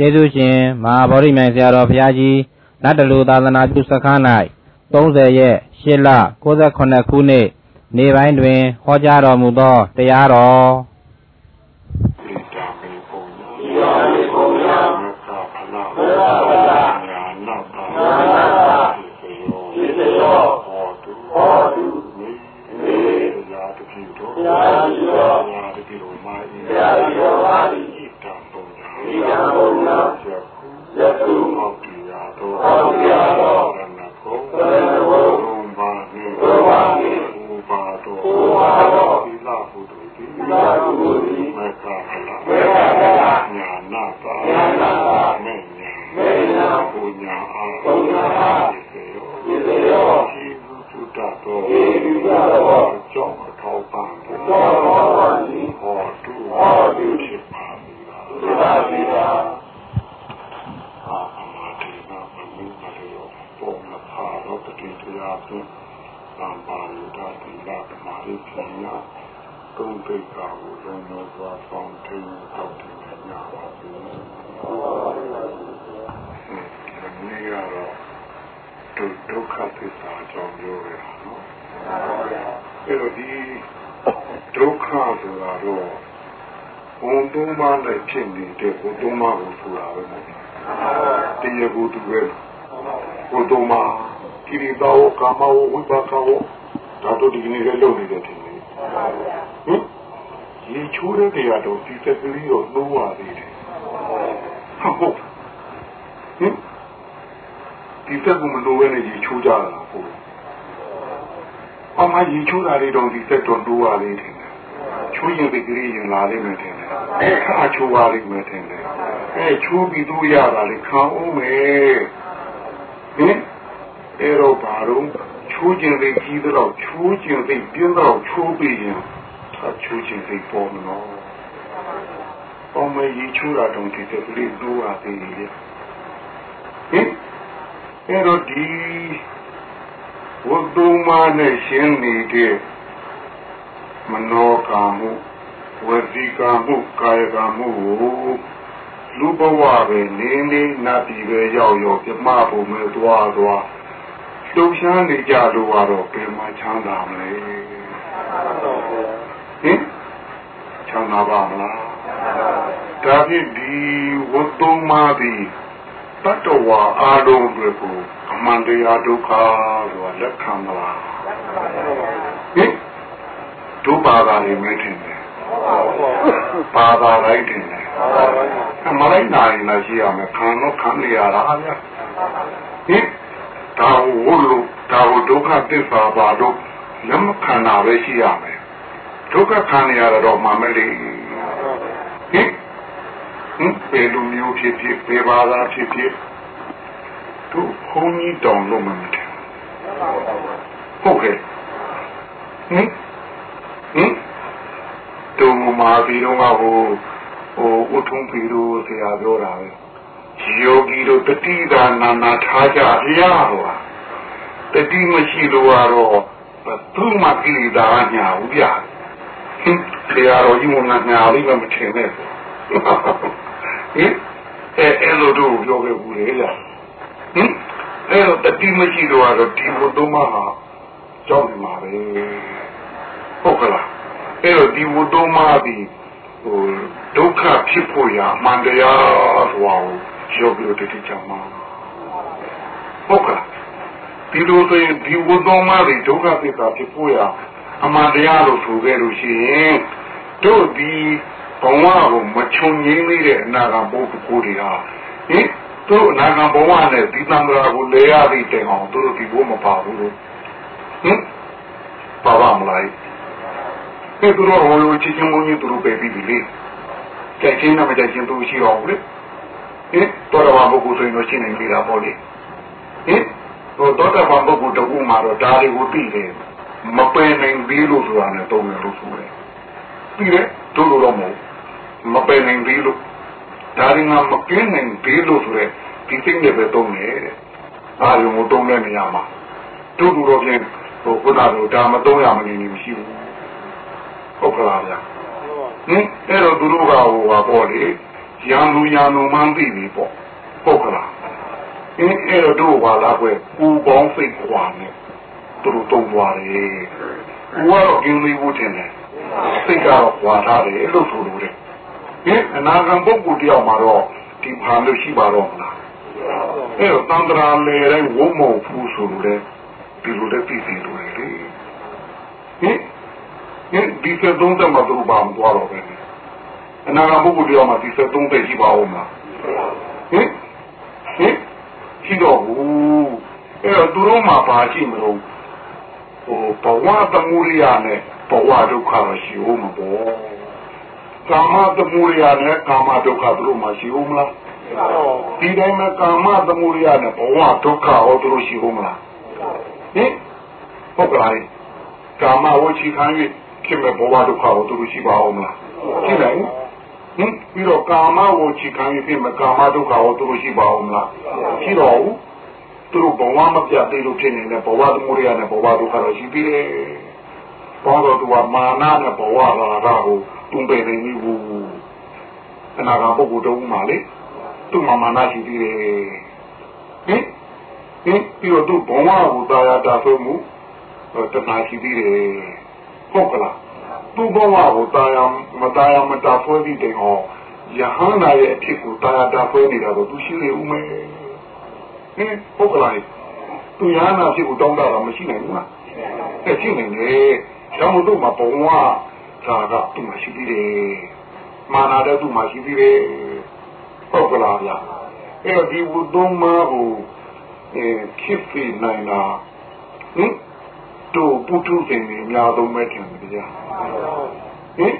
ကျေးဇူးရှင်မဟာဗောဓိမြိုင်ဆရာတော်ဘုရားကြီးနတ်တလူသာသနာပြုစခန်း၌30ရက်8လ68ခုနှစ်နေပိုင်းတွင်ဟောကြားတော်မူသောတရားတော် မဝဝိပါကဝဒါတို့ဒီနေ့လည်းလုပ်နေတယ်ထင်တယ်။ဟင်ရေချိုးတဲ့တရားတော့ဒီသက်ကလေးတော့နှိုးရသေးတယ်။ဟုတ်ဟင်ဒီသက်ကမနှိုးရနဲ့ရေချိုးကြတာဟုတ်။အမရေချိုးတာလေးတော့ဒီသက်တော့နှိုးရသေးတယ်။ချိုးရင်ဒီကလေးရင်လာလိမ့်မယ်ထင်တယ်အဲခါချိုးပါလိမ့်မယ်ထင်တယ်အဲချိုးပြီးသူရတာလေခံအောင်မယ်ဟင်အဲတော့ဘာလို့ ချိုးခြင်းလေးကြီးတော့ချိုးခြင်းလေးပြင်းတော့ချိုးပြီးရင်အချိုးခြင်းလေးပေါ်နော်အောင်မကြီးချိုးတာတုံးဒီကလေးဒိုးရသေးတယ်ဟင်အဲတော့ဒီဝတ္တုမနဲ့ရှင်းနေတဲ့မနောကာမှုဝစီကမှုကာယကမှုကိုလူဘဝပဲနေနေနတ်ပြည်ပဲရောက်ရောက်ပြမဖို့မဲ့သွားသွား လှုပ်ရှားနေကြလို့ကတော့ဘယ်မှာချမ်းသာမလဲဟင်ချမ်းသာပါမလားဒါဖြင့်ဒီဝတ္တုမသည်တတ္တဝါအာလုံးတွေကိုအမှန်တရားဒုက္ခဆိုတာလက်ခံမလားဟင်ဒုပါကလည်းမထင်ဘူးဘာသာလိုက်တယ်အမလိုက်နိုင်လားရှိရမယ်ခံတော့ခံနေရတာဗျာဟင် ဒါဝလို့ဒါဝဒုက္ခသစ္စာပါတော့လက်မခံတာပဲရှိရမယ်ဒုက္ခခံနေရတော့မှမလေးဟင်ဟင်ပေလူမျိုးဖြစ်ဖြစ်ပေဘာသာဖြစ်ဖြစ်သူဘုန်းကြီးတောင်လို့မမထင်ဟုတ်ကဲ့ဟင်ဟင်တုံမာပြီးတော့ဟိုဟိုဥထုံးပြီးတော့ဆရာပြောတာပဲ ယောဂီတို့တတိဒါနာနာထားကြဘုရားဟောတတိမရှိလို့ကတော့သူ့မှာကိလေသာညာဘူးဗျာဟင်ဆရာတော်ကြီးမနာညာလေးမထင်နဲ့ဟင်အဲအဲ့လိုတို့ပြောခဲ့ဘူးလေလားဟင်အဲ့တော့တတိမရှိလို့ကတော့ဒီဘုသုံးပါးဟာကြောက်နေမှာပဲဟုတ်ကလားအဲ့တော့ဒီဝတ္တမသည်ဟိုဒုက္ခဖြစ်ဖို့ရာအမှန်တရားဆိုတာကို ယောဂီတို့တတိချမှာဟုတ်ကဲ့ဒီလိုဆိုရင်ဒီဝတ္တမသည်ဒုက္ခဖြစ်တာဖြစ်ဖို့ရာအမှန်တရားလို့ဆိုခဲ့လို့ရှိရင်တို့ဒီဘဝကိုမချုံငိမ့်သေးတဲ့အနာဂတ်ဘုရားကိုတွေဟာဟင်တို့အနာဂတ်ဘဝနဲ့ဒီသံဃာကိုလဲရသည့်တိုင်အောင်တို့ဒီဘုမပါဘူးလို့ဟင်ပါပါမလားဒီသူတို့ဟိုလိုချစ်ချင်းမုန်းကြီးသူတို့ပဲပြီးပြီလေကြိုက်ချင်းနဲ့မကြိုက်ချင်းသူရှိအောင်လေ ဟင်တော်တော်ဘာပုဂ္ဂိုလ်ဆိုရင်တော့ရှင်းနေပြီလားပေါ့လေဟင်ဟိုတော်တော်ဘာပုဂ္ဂိုလ်တကူမှာတော့ဒါတွေကိုသိတယ်မပယ်နိုင်သေးလို့ဆိုတာနဲ့တုံးရလို့ဆိုတယ်ပြီးတယ်တို့လိုတော့မဟုတ်မပယ်နိုင်သေးလို့ဒါရင်ကမကင်းနိုင်သေးလို့ဆိုတဲ့ဒီသိနေပဲတုံးတယ်တဲ့အာယုံကိုတုံးတဲ့နေရာမှာတို့လိုတော့ပြင်ဟိုခုနကဒါမတုံးရမနေနေမရှိဘူးဟုတ်ကလားဗျာဟင်အဲ့တော့သူတို့ကဟိုပါပေါ့လေ ရံလူရံလူမှန်းသိပြီပေါ့ဟုတ်ကလားအင်းအဲ့တော့ဘာလာကွယ်ပူပေါင်းစိတ်ခွာနေသူတို့တုံးသွားတယ်ဘုရားကင်းလေးဝတ်တယ်စိတ်ကတော့ခွာထားတယ်လို့ဆိုလို့တယ်ဟင်အနာဂံပုဂ္ဂိုလ်တယောက်မှာတော့ဒီဘာလို့ရှိပါတော့မလားအဲ့တော့တန်ត្រာလေတိုင်းဝုံမုံဖူးဆိုလို့လေဒီလိုတဲ့ပြည်စီလိုလေဟင်ဟင်ဒီစသုံးတက်မှာတို့ဘာမှသွားတော့ပဲ အနာဂံပုဂ္ဂိုလ်တယောက်မှာဒီစသုံးတက်ရှိပါဦးမလားဟင်ဟင်ရှိတော့ဘူးအဲ့တော့သူတို့မှာပါရှိမလို့ဟိုဘဝတမှုရိယာနဲ့ဘဝဒုက္ခတော့ရှိဦးမှာပေါ့ကာမတမှုရိယာနဲ့ကာမဒုက္ခသူတို့မှာရှိဦးမလားဒီတိုင်းမှာကာမတမှုရိယာနဲ့ဘဝဒုက္ခဟောသူတို့ရှိဦးမလားဟင်ဟုတ်ကဲ့ကာမဝချီခံ၍ဖြစ်မဲ့ဘဝဒုက္ခဟောသူတို့ရှိပါဦးမလားရှိတယ် ဟင်ပြီးတော့ကာမဝချီခံ၍ဖြစ်မဲ့ကာမဒုက္ခဟောသူတို့ရှိပါဦးမလားရှိတော့ဘူးသူတို့ဘဝမပြတ်သေးလို့ဖြစ်နေတဲ့ဘဝတမှုရိယာနဲ့ဘဝဒုက္ခတော့ရှိသေးတယ်ဘောတော့သူကမာနနဲ့ဘဝလာတာကိုတုံးပယ်နေဘူးအနာဂတ်ပုဂ္ဂိုလ်တုံးမှာလေသူ့မှာမာနရှိသေးတယ်ဟင်ဟင်ပြီးတော့သူ့ဘဝကိုတာယာတာဆိုမှုတဏှာရှိသေးတယ်ဟုတ်ကလား သူ့ဘဝကိုတာယာမတာယာမတာဖွဲပြီးတဲ့ဟောယဟန္တာရဲ့အဖြစ်ကိုတာယာတာဖွဲနေတာတော့သူရှိနေဦးမယ်ဟင်ဟုတ်ကလားသူယဟန္တာဖြစ်ကိုတောင်းတာတော့မရှိနိုင်ဘူးလားအဲရှိနေတယ်ကျောင်းတို့မှာဘဝဒါကသူ့မှာရှိသေးတယ်မာနာတဲ့သူ့မှာရှိသေးတယ်ဟုတ်ကလားဗျအဲ့တော့ဒီဝတ္တုံမကိုအဲဖြစ်ပြနိုင်တာဟင် တို့ပုထုဇဉ်တွေအများဆုံးပဲထင်တယ်ဗျာဟင်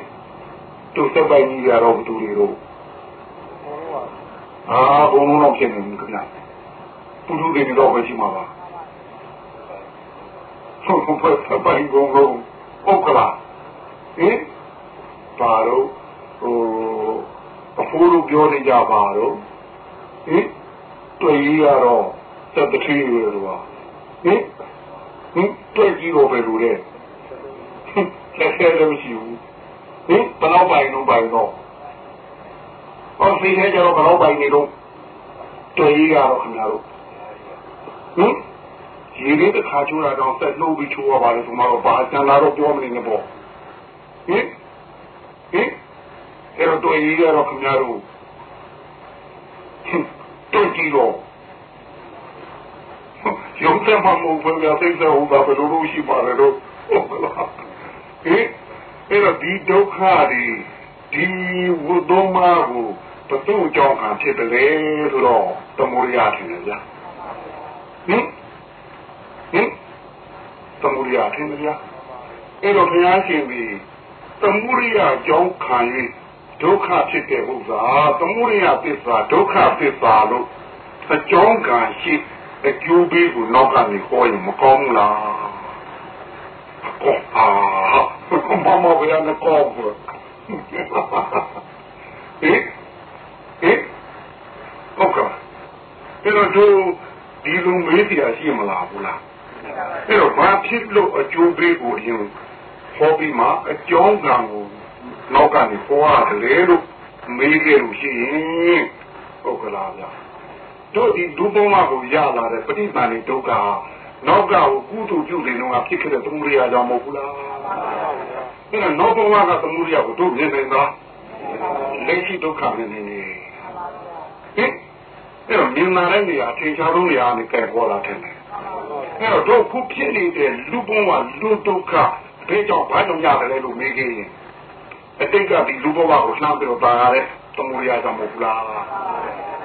တို့စက်ပိုင်ကြီးရတော့ဘသူတွေတော့အာဘုံလုံးတော့ဖြစ်နေပြီခင်ဗျာပုထုဇဉ်တွေတော့ပဲရှိမှာပါဟုတ်ဟုတ်စက်ပိုင်ဘုံလုံးဟုတ်ကလားဟင်ပါတော့ဟိုအဖိုးတို့ပြောနေကြပါတော့ဟင်တွေ့ရတော့သက်တတိရတော့ဟင်ဟင် တွေ့ကြည့်တော့ပဲလို့တဲ့လက်ဆဲလည်းမရှိဘူးဟင်ဘယ်တော့ပိုင်တော့ပိုင်တော့ဟောစီနေကြတော့ဘယ်တော့ပိုင်နေတော့တွေ့ရတော့ခင်ဗျားတို့ဟင်ရေလေးတစ်ခါချိုးတာတော့ဆက်နှုတ်ပြီးချိုးရပါလေဒီမှာတော့ဘာကျန်လာတော့ပြောမနေနဲ့ပေါ့ဟင်ဟင်အဲ့တော့တွေ့ရတော့ခင်ဗျားတို့တွေ့ကြည့်တော့ ရုံးတဲ့မှာမဟုတ်ဘူးဗျာသိတဲ့ဟိုဘာဘယ်လိုလုပ်ရှိပါလဲတော့ဟုတ်လားဟင်အဲ့တော့ဒီဒုက္ခတွေဒီဝုဒ္ဓမကိုဘသူ့ကြောင့်ခံဖြစ်တယ်ဆိုတော့တမောရထင်တယ်ဗျာဟင်ဟင်တမောရထင်တယ်ဗျာအဲ့တော့ဘုရားရှင်ပြီးတမှုရိယကြောင့်ခံ၍ဒုက္ခဖြစ်တဲ့ဥစ္စာတမှုရိယသစ္စာဒုက္ခသစ္စာလို့အကြောင်းကံရှိ အကျိုးပေးကိုနောက်ကနေခေါ်ရင်မကောင်းဘူးလားကောအာမမဘယ်နဲ့ကောင်းဘူးဟေးဟေးဟုတ်ကဲ့အဲ့တော့တို့ဒီလိုမေးတရားရှိမလားဘူးလားအဲ့တော့ဘာဖြစ်လို့အကျိုးပေးကိုရင်ဟောပြီးမှအကြောင်းကံကိုနောက်ကနေခေါ်ရတယ်လို့မေးခဲ့လို့ရှိရင်ဟုတ်ကလားဗျာ တို့ဒီဒုဘဝကိုရလာတဲ့ပဋိသန္ဓေဒုက္ခနောက်ကကိုကုသိုလ်ပြုနေတော့ဖြစ်ခဲ့တဲ့သမုဒိယကြောင့်မဟုတ်ဘူးလားအဲ့ဒါနောက်ဘဝကသမုဒိယကိုတို့မြင်နေတာလက်ရှိဒုက္ခမြင်နေနေဟင်အဲ့တော့မြင်လာတဲ့နေရာထင်ရှားဆုံးနေရာနဲ့ကဲပေါ်လာတယ်အဲ့တော့တို့ခုဖြစ်နေတဲ့လူဘဝလူဒုက္ခဘယ်ကြောင့်ဘာကြောင့်ရတယ်လို့မေးခဲ့ရင်အတိတ်ကဒီလူဘဝကိုလှမ်းပြီးတော့ပါရတဲ့သမုဒိယကြောင့်မဟုတ်ဘူးလား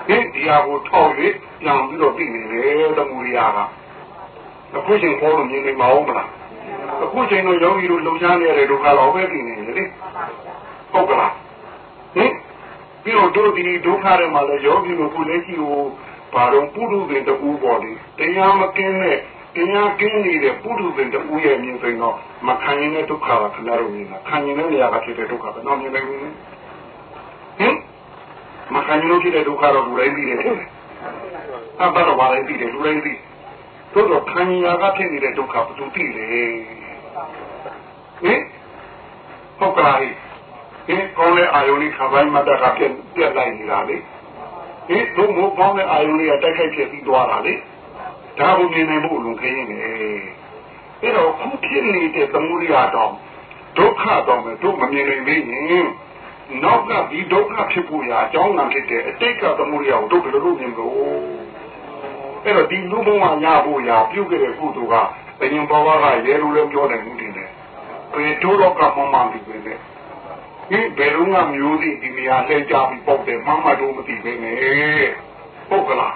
ဒီတရားကိုထောက်၍ပြန်ပြီးတော့ပြည်နေတယ်သမုဒိယကအခုချိန်ပေါ်လို့မြင်နေမအောင်မလားအခုချိန်တော့ယောဂီတို့လှုပ်ရှားနေရတဲ့ဒုက္ခတော့ပဲပြည်နေတယ်လေဟုတ်ကလားဟင်ပြီးတော့တို့ဒီဒုက္ခတွေမှာလည်းယောဂီတို့ကိုလည်းရှိကိုဘာတော့ပုရုသေတူပေါ်လေတရားမကင်းတဲ့တရားကင်းနေတဲ့ပုရုသေတူရဲ့မြင်စိန်တော့မခံရင်တဲ့ဒုက္ခကခဏတော့မြင်တာခံရင်တဲ့နေရာကဖြစ်တဲ့ဒုက္ခပဲတော့မြင်နိုင်ဘူးဟင် မခံရင်လို့ဖြစ်တဲ့ဒုက္ခတော့လူတိုင်းသိတယ်အဘတော့ဘာလဲသိတယ်လူတိုင်းသိတို့တော့ခံရကဖြစ်နေတဲ့ဒုက္ခဘယ်သူသိလဲဟင်ဟုတ်ကလားဟင်ဟင်ကောင်းတဲ့အာယုန်လေးခပိုင်းမတ္တကပြက်ပြက်လိုက်နေတာလေဟင်တို့မို့ကောင်းတဲ့အာယုန်လေးကတိုက်ခိုက်ဖြစ်ပြီးသွားတာလေဒါကိုမြင်နိုင်ဖို့လုံခင်းနေအဲ့တော့ခုဖြစ်နေတဲ့သမှုရိယတော့ဒုက္ခတော့မယ်တို့မမြင်နိုင်သေးရင် နောက်ကဒီဒုက္ခဖြစ်ဖို့ရာအကြောင်းကဖြစ်တဲ့အတိတ်ကသမှုရိယကိုတို့ဘယ်လိုလုပ်မြင်လို့အဲ့တော့ဒီလူဘဝရဖို့ရာပြုခဲ့တဲ့ကုသိုလ်ကဘယင်ဘဝကရဲလိုလည်းပြောနိုင်မှုတင်တယ်ဘယ်တို့တော့ကမှမှန်ပြီပဲဒီဘယ်လုံးကမျိုးစီဒီနေရာလှည့်ကြပြီးပေါက်တယ်မှမတို့မသိပဲနဲ့ဟုတ်ကလား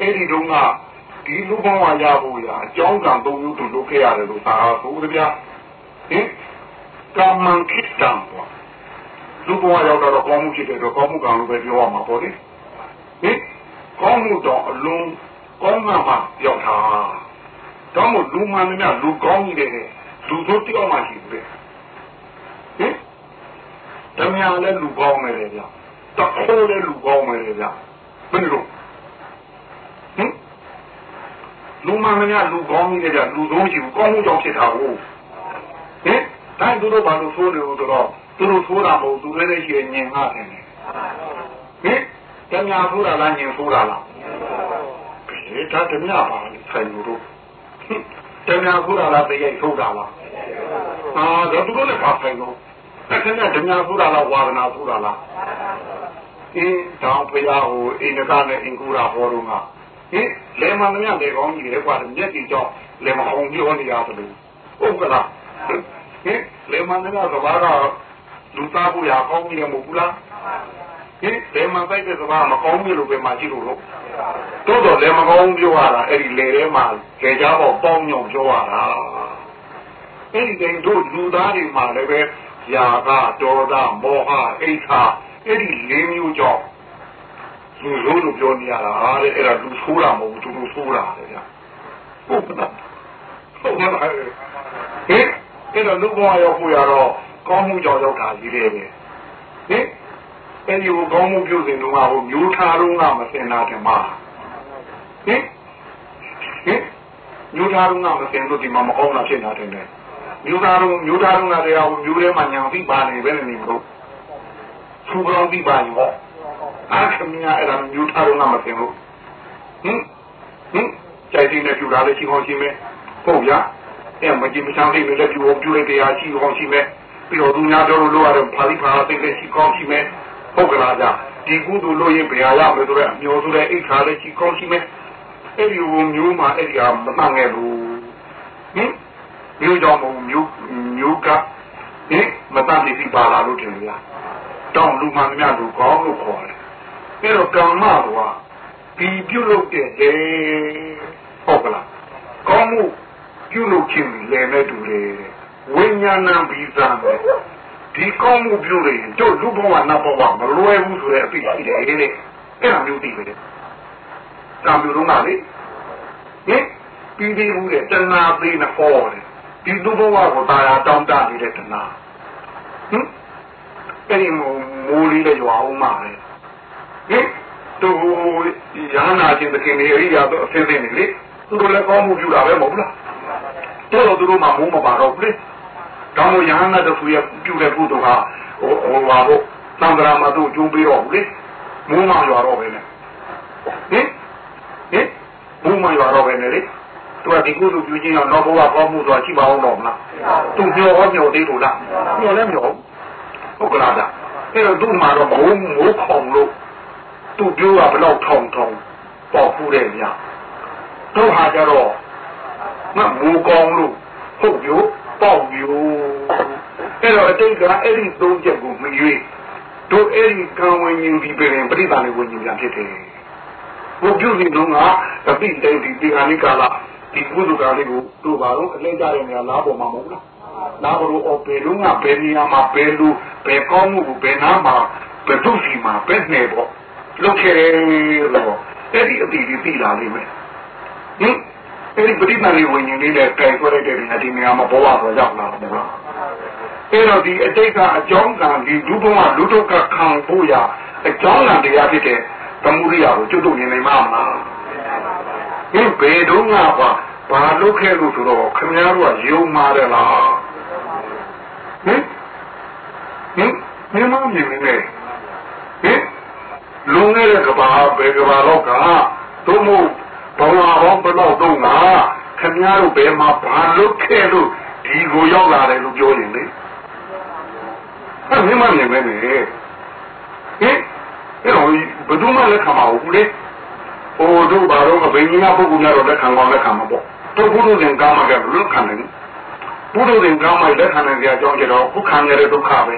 အဲ့ဒီတုန်းကဒီလူဘဝရဖို့ရာအကြောင်းကံသုံးမျိုးတို့လုပ်ခဲ့ရတယ်လို့သာဟုတ်တယ်ဗျာဟင်ကာမန်ခိတံပေါ့ လူဘဝရောက်တော့ကောင်းမှုဖြစ်တဲ့တော့ကောင်းမှုကံလို့ပဲပြောရမှာပေါ့လေဟင်ကောင်းမှုတော့အလုံးကောင်းမှမှရောက်တာတော့မို့လူမှန်များလူကောင်းကြီးတယ်လူတို့တယောက်မှရှိတယ်ဟင်တမယာလည်းလူကောင်းမယ်လေဗျာတခိုးလည်းလူကောင်းမယ်လေဗျာဘယ်လိုဟင်လူမှန်များလူကောင်းကြီးတယ်ဗျာလူသုံးရှိဘူးကောင်းမှုကြောင့်ဖြစ်တာဟုတ်ဟင်တိုင်းသူတို့ဘာလို့ဆိုးနေလို့ဆိုတော့ သူတို့ဆိုးတာမဟုတ်သူလည်းရှိရင်ညင်ငါတယ်ဟင်တမယာဆိုးတာလားညင်ဆိုးတာလားဘယ်ဒါတမယာပါလဲဆိုင်လို့တဏှာဆိုတာလားသိရိုက်ထုတ်တာလားအာဒါသူတို့လည်းပါဆိုင်လို့အခဏတဏှာဆိုတာလားဝါဒနာဆိုတာလားအင်းတောင်ဖရာဟိုအိန္ဒကနဲ့အင်ကူရာဟောတော့ကဟင်လေမန္တမြလေကောင်းကြီးလေကွာမျက်ကြည့်ကြောင်းလေမအောင်ပြောနေရတယ်လို့ဟုတ်ကလားဟင်လေမန္တမြကဘာက လူသားဖို့ရကောင်းကြီးရမဟုတ်ဘူးလားဟင်လေမန္တိုက်တဲ့ကဘာမကောင်းဘူးလို့ပဲမှကြည့်လို့လို့တိုးတော့လည်းမကောင်းပြောရတာအဲ့ဒီလေထဲမှာကြေကြပေါ့ပေါင်းညုံပြောရတာအဲ့ဒီတိုင်တို့လူသားတွေမှာလည်းပဲຢာကဒေါသမောဟအိဋ္ဌာအဲ့ဒီလေးမျိုးကြောင့်လူလိုလိုပြောနေရတာတဲ့အဲ့ဒါလူဆိုးတာမဟုတ်ဘူးသူလူဆိုးတာလေဗျာဟုတ်ကဲ့ဟုတ်ကဲ့ဟင်အဲ့တော့လူဘဝရောက်ဖို့ရတော့ ကောင်းမှုကြောင့်ရောက်တာကြီးတယ်ပဲဟင်အဲ့ဒီကိုကောင်းမှုပြုစဉ်တုန်းကဟိုမျိုးထားတော့ကမစင်တာတည်းမှာဟင်ဟင်မျိုးထားတော့ကမစင်လို့ဒီမှာမကောင်းတာဖြစ်နေတာတယ်မျိုးသားတို့မျိုးသားတို့ကလည်းဟိုမျိုးထဲမှာညာပြီးပါနေပဲနေမလို့သူ့ကောင်းပြီးပါရောအခမညာအဲ့ဒါမျိုးသားတို့ကမစင်လို့ဟင်ဟင်ကြိုက်တဲ့ပြူတာလည်းရှိကောင်းရှိမယ်ဟုတ်ဗျာအဲ့မကြည့်မချမ်းလေးလည်းပြူအောင်ပြူလိုက်တရားရှိကောင်းရှိမယ် ပြီးတော့သူများတို့လိုရတယ်ဖာလီဖာသိလည်းရှိကောင်းရှိမယ်ဟုတ်ကလားဗျာဒီကုသိုလ်လို့ရင်ဘယ်ရရမယ်ဆိုတော့အမျိုးဆိုတဲ့အိတ်ခါလေးရှိကောင်းရှိမယ်အဲ့ဒီဟိုမျိုးမှာအဲ့ဒီဟာမမှန်ခဲ့ဘူးဟင်မျိုးကြောင့်မဟုတ်မျိုးမျိုးကဟင်မတတ်သိပါလာလို့တင်လားတောင်းလူမှန်များလူကောင်းလို့ခေါ်တယ်အဲ့တော့ကမ္မကဒီပြုလုပ်တဲ့လေဟုတ်ကလားကောင်းမှုပြုလုပ်ခြင်းလည်းနဲ့တူတယ် ဝိညာဏဗီဇာပဲဒီကောင်းမှုပြုလို့ရင်တို့လူဘဝနတ်ဘဝမလွယ်ဘူးဆိုတဲ့အသိရှိတယ်တဲ့အဲ့ဒါမျိုးသိပဲကံပြုတော့ကလေဟင်ပြီးပြီးဘူးတဲ့တဏှာသေးနဲ့ဟောတယ်ဒီလူဘဝကိုတာယာတောင်းတနေတဲ့တဏှာဟင်အဲ့ဒီမိုးလေးလည်းရွာအောင်မှာလေဟင်သူရာနာချင်းတခင်တွေအရိယာတော့အသိသိနေလေသူတို့လည်းကောင်းမှုပြုတာပဲမဟုတ်လားတော်တော်သူတို့မှမိုးမပါတော့ဘူးလေ တောင်းလို့ယဟန်နာတို့ရဲ့ပြုတဲ့ကုသိုလ်ဟာဟိုဟိုပါဖို့သံဃာမတို့ကျုံးပြီးတော့လေမိုးမရွာတော့ပဲနဲ့ဟင်ဟင်မိုးမရွာတော့ပဲနဲ့လေသူကဒီကုသိုလ်ပြုခြင်းအောင်တော့ဘဝကောင်းမှုဆိုတာရှိပါအောင်တော့မလားသူမျောဟောမျောသေးလို့လားမျောလည်းမျောဟုတ်ကလားဗျအဲ့တော့သူ့မှာတော့မိုးမိုးခေါင်လို့သူပြောတာဘလောက်ထောင်ထောင်ပေါ်ဖူးတယ်ဗျတို့ဟာကြတော့မမိုးကောင်းလို့ဟုတ်ပြော ပေါ့မျိုးအဲ့တော့အတိတ်ကအဲ့ဒီသုံးချက်ကိုမရွေးတို့အဲ့ဒီကံဝင်ရင်ဒီပြင်ပြိတ္တာလေးဝင်ရင်ပြန်ဖြစ်တယ်ဘုပြုစီလုံးကအပိတိတ်ဒီဒီဟာနိကာလဒီကုသကလေးကိုတို့ပါတော့အလဲကြတဲ့နေရာလားပေါ်မှာမဟုတ်လားလားပေါ်တော့ဘယ်လုံးကဘယ်နေရာမှာဘယ်လိုဘယ်ကောင်းမှုကိုဘယ်နာမှာဘယ်သူစီမှာဘယ်နေပေါ့လုပ်ခဲ့တော့အဲ့ဒီအတိဒီသိလာလိမ့်မယ်ဟင် အဲ့ဒီပရိသတ်လေးဝิญဉ်လေးနဲ့တိုင်ဆွဲလိုက်တဲ့ဒီနေရာမှာဘဝပေါ်ရောက်လာတယ်ကွာအဲ့တော့ဒီအတိတ်ကအကြောင်းကံဒီဒုဘဝလူတုကခံဖို့ရအကြောင်းကံတရားဖြစ်တဲ့သမုဒိယကိုကျွတ်တုံနေနိုင်မှာမလားဟင်ဘယ်တော့မှပါဘာလုပ်ခဲ့လို့ဆိုတော့ခင်ဗျားတို့ကယုံမာတယ်လားဟင်ဟင်မင်းမမြင်နေဟင်လုံနေတဲ့ကဘာဘယ်ကဘာတော့ကသို့မဟုတ် ဘဝဘောင်းဘယ်တော့တော့ငါခင်ဗျားတို့ဘယ်မှာဘာလုပ်ခဲ့လို့ဒီကိုရောက်လာတယ်လို့ပြောရင်လေအဲ့မင်းမမြင်နေနေဟင်အဲ့တော့ဘယ်သူမှလက်ခံမဟုတ်ဘူးလေဟိုတို့ဘာတော့ဘယ်ကြီးကပုဂ္ဂိုလ်များတော့လက်ခံကောင်းလက်ခံမှာပေါ့တို့ဘုရားရှင်ကာမကလက်ခံတယ်ဘုရားရှင်ကာမလက်ခံတဲ့ကြာအကြောင်းကျတော့ခုခံရတဲ့ဒုက္ခပဲ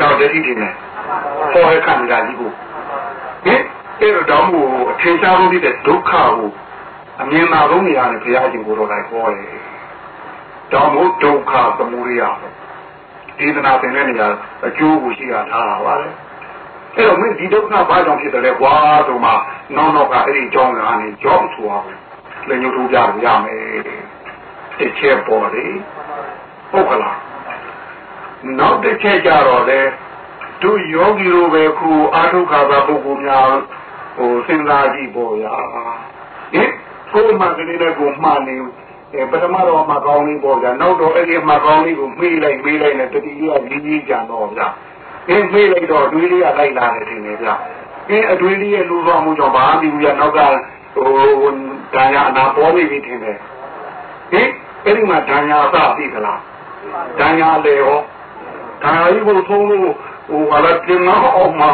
တော့တတိတင်တယ်ဟောရခံကြကြီးကိုဟင် အဲ့တော့မို့အထင်ရှားလို့တဲ့ဒုက္ခကိုအမြင်သာဆုံးနေရာနဲ့ဘုရားရှင်ကိုယ်တော်တိုင်ဟောတယ်တော့မို့ဒုက္ခသမုဒိယဒေသနာသင်တဲ့နေရာအကျိုးကိုရှိတာထားတာပါလေအဲ့တော့မင်းဒီဒုက္ခဘာကြောင့်ဖြစ်တယ်လဲကွာဆိုမှနောက်နောက်ကအဲ့ဒီကြောင်းကနေကြောင်းဆိုအောင်လည်းညှို့ထုတ်ပြရမယ်တစ်ချက်ပေါ်လေဟုတ်ကလားနောက်တစ်ချက်ကြတော့လေတို့ယောဂီတို့ပဲခုအာထုခါသာပုဂ္ဂိုလ်များ ဟိုစဉ်းစားကြည့်ပေါ်ရဟင်ကိုယ်မှကလေးနဲ့ကိုမှားနေအဲပထမတော့မှကောင်းလေးပေါ်ကြနောက်တော့အဲ့ဒီမှကောင်းလေးကိုမေးလိုက်မေးလိုက်နဲ့တတိယကြီးကြီးကြံတော့ဗျာအင်းမေးလိုက်တော့တွေးလေးကလိုက်လာတယ်ထင်တယ်ဗျအင်းအတွေးလေးရဲ့လူတော်မှုကြောင့်ဘာမှမပြီးဘူးဗျနောက်ကဟိုဒါရအနာပေါ်နေပြီထင်တယ်ဟင်အဲ့ဒီမှာဒါညာအစသိသလားဒါညာလေဟောဒါကြီးကိုသုံးလို့ဟိုဟာလည်းတင်တော့အောင်မှာ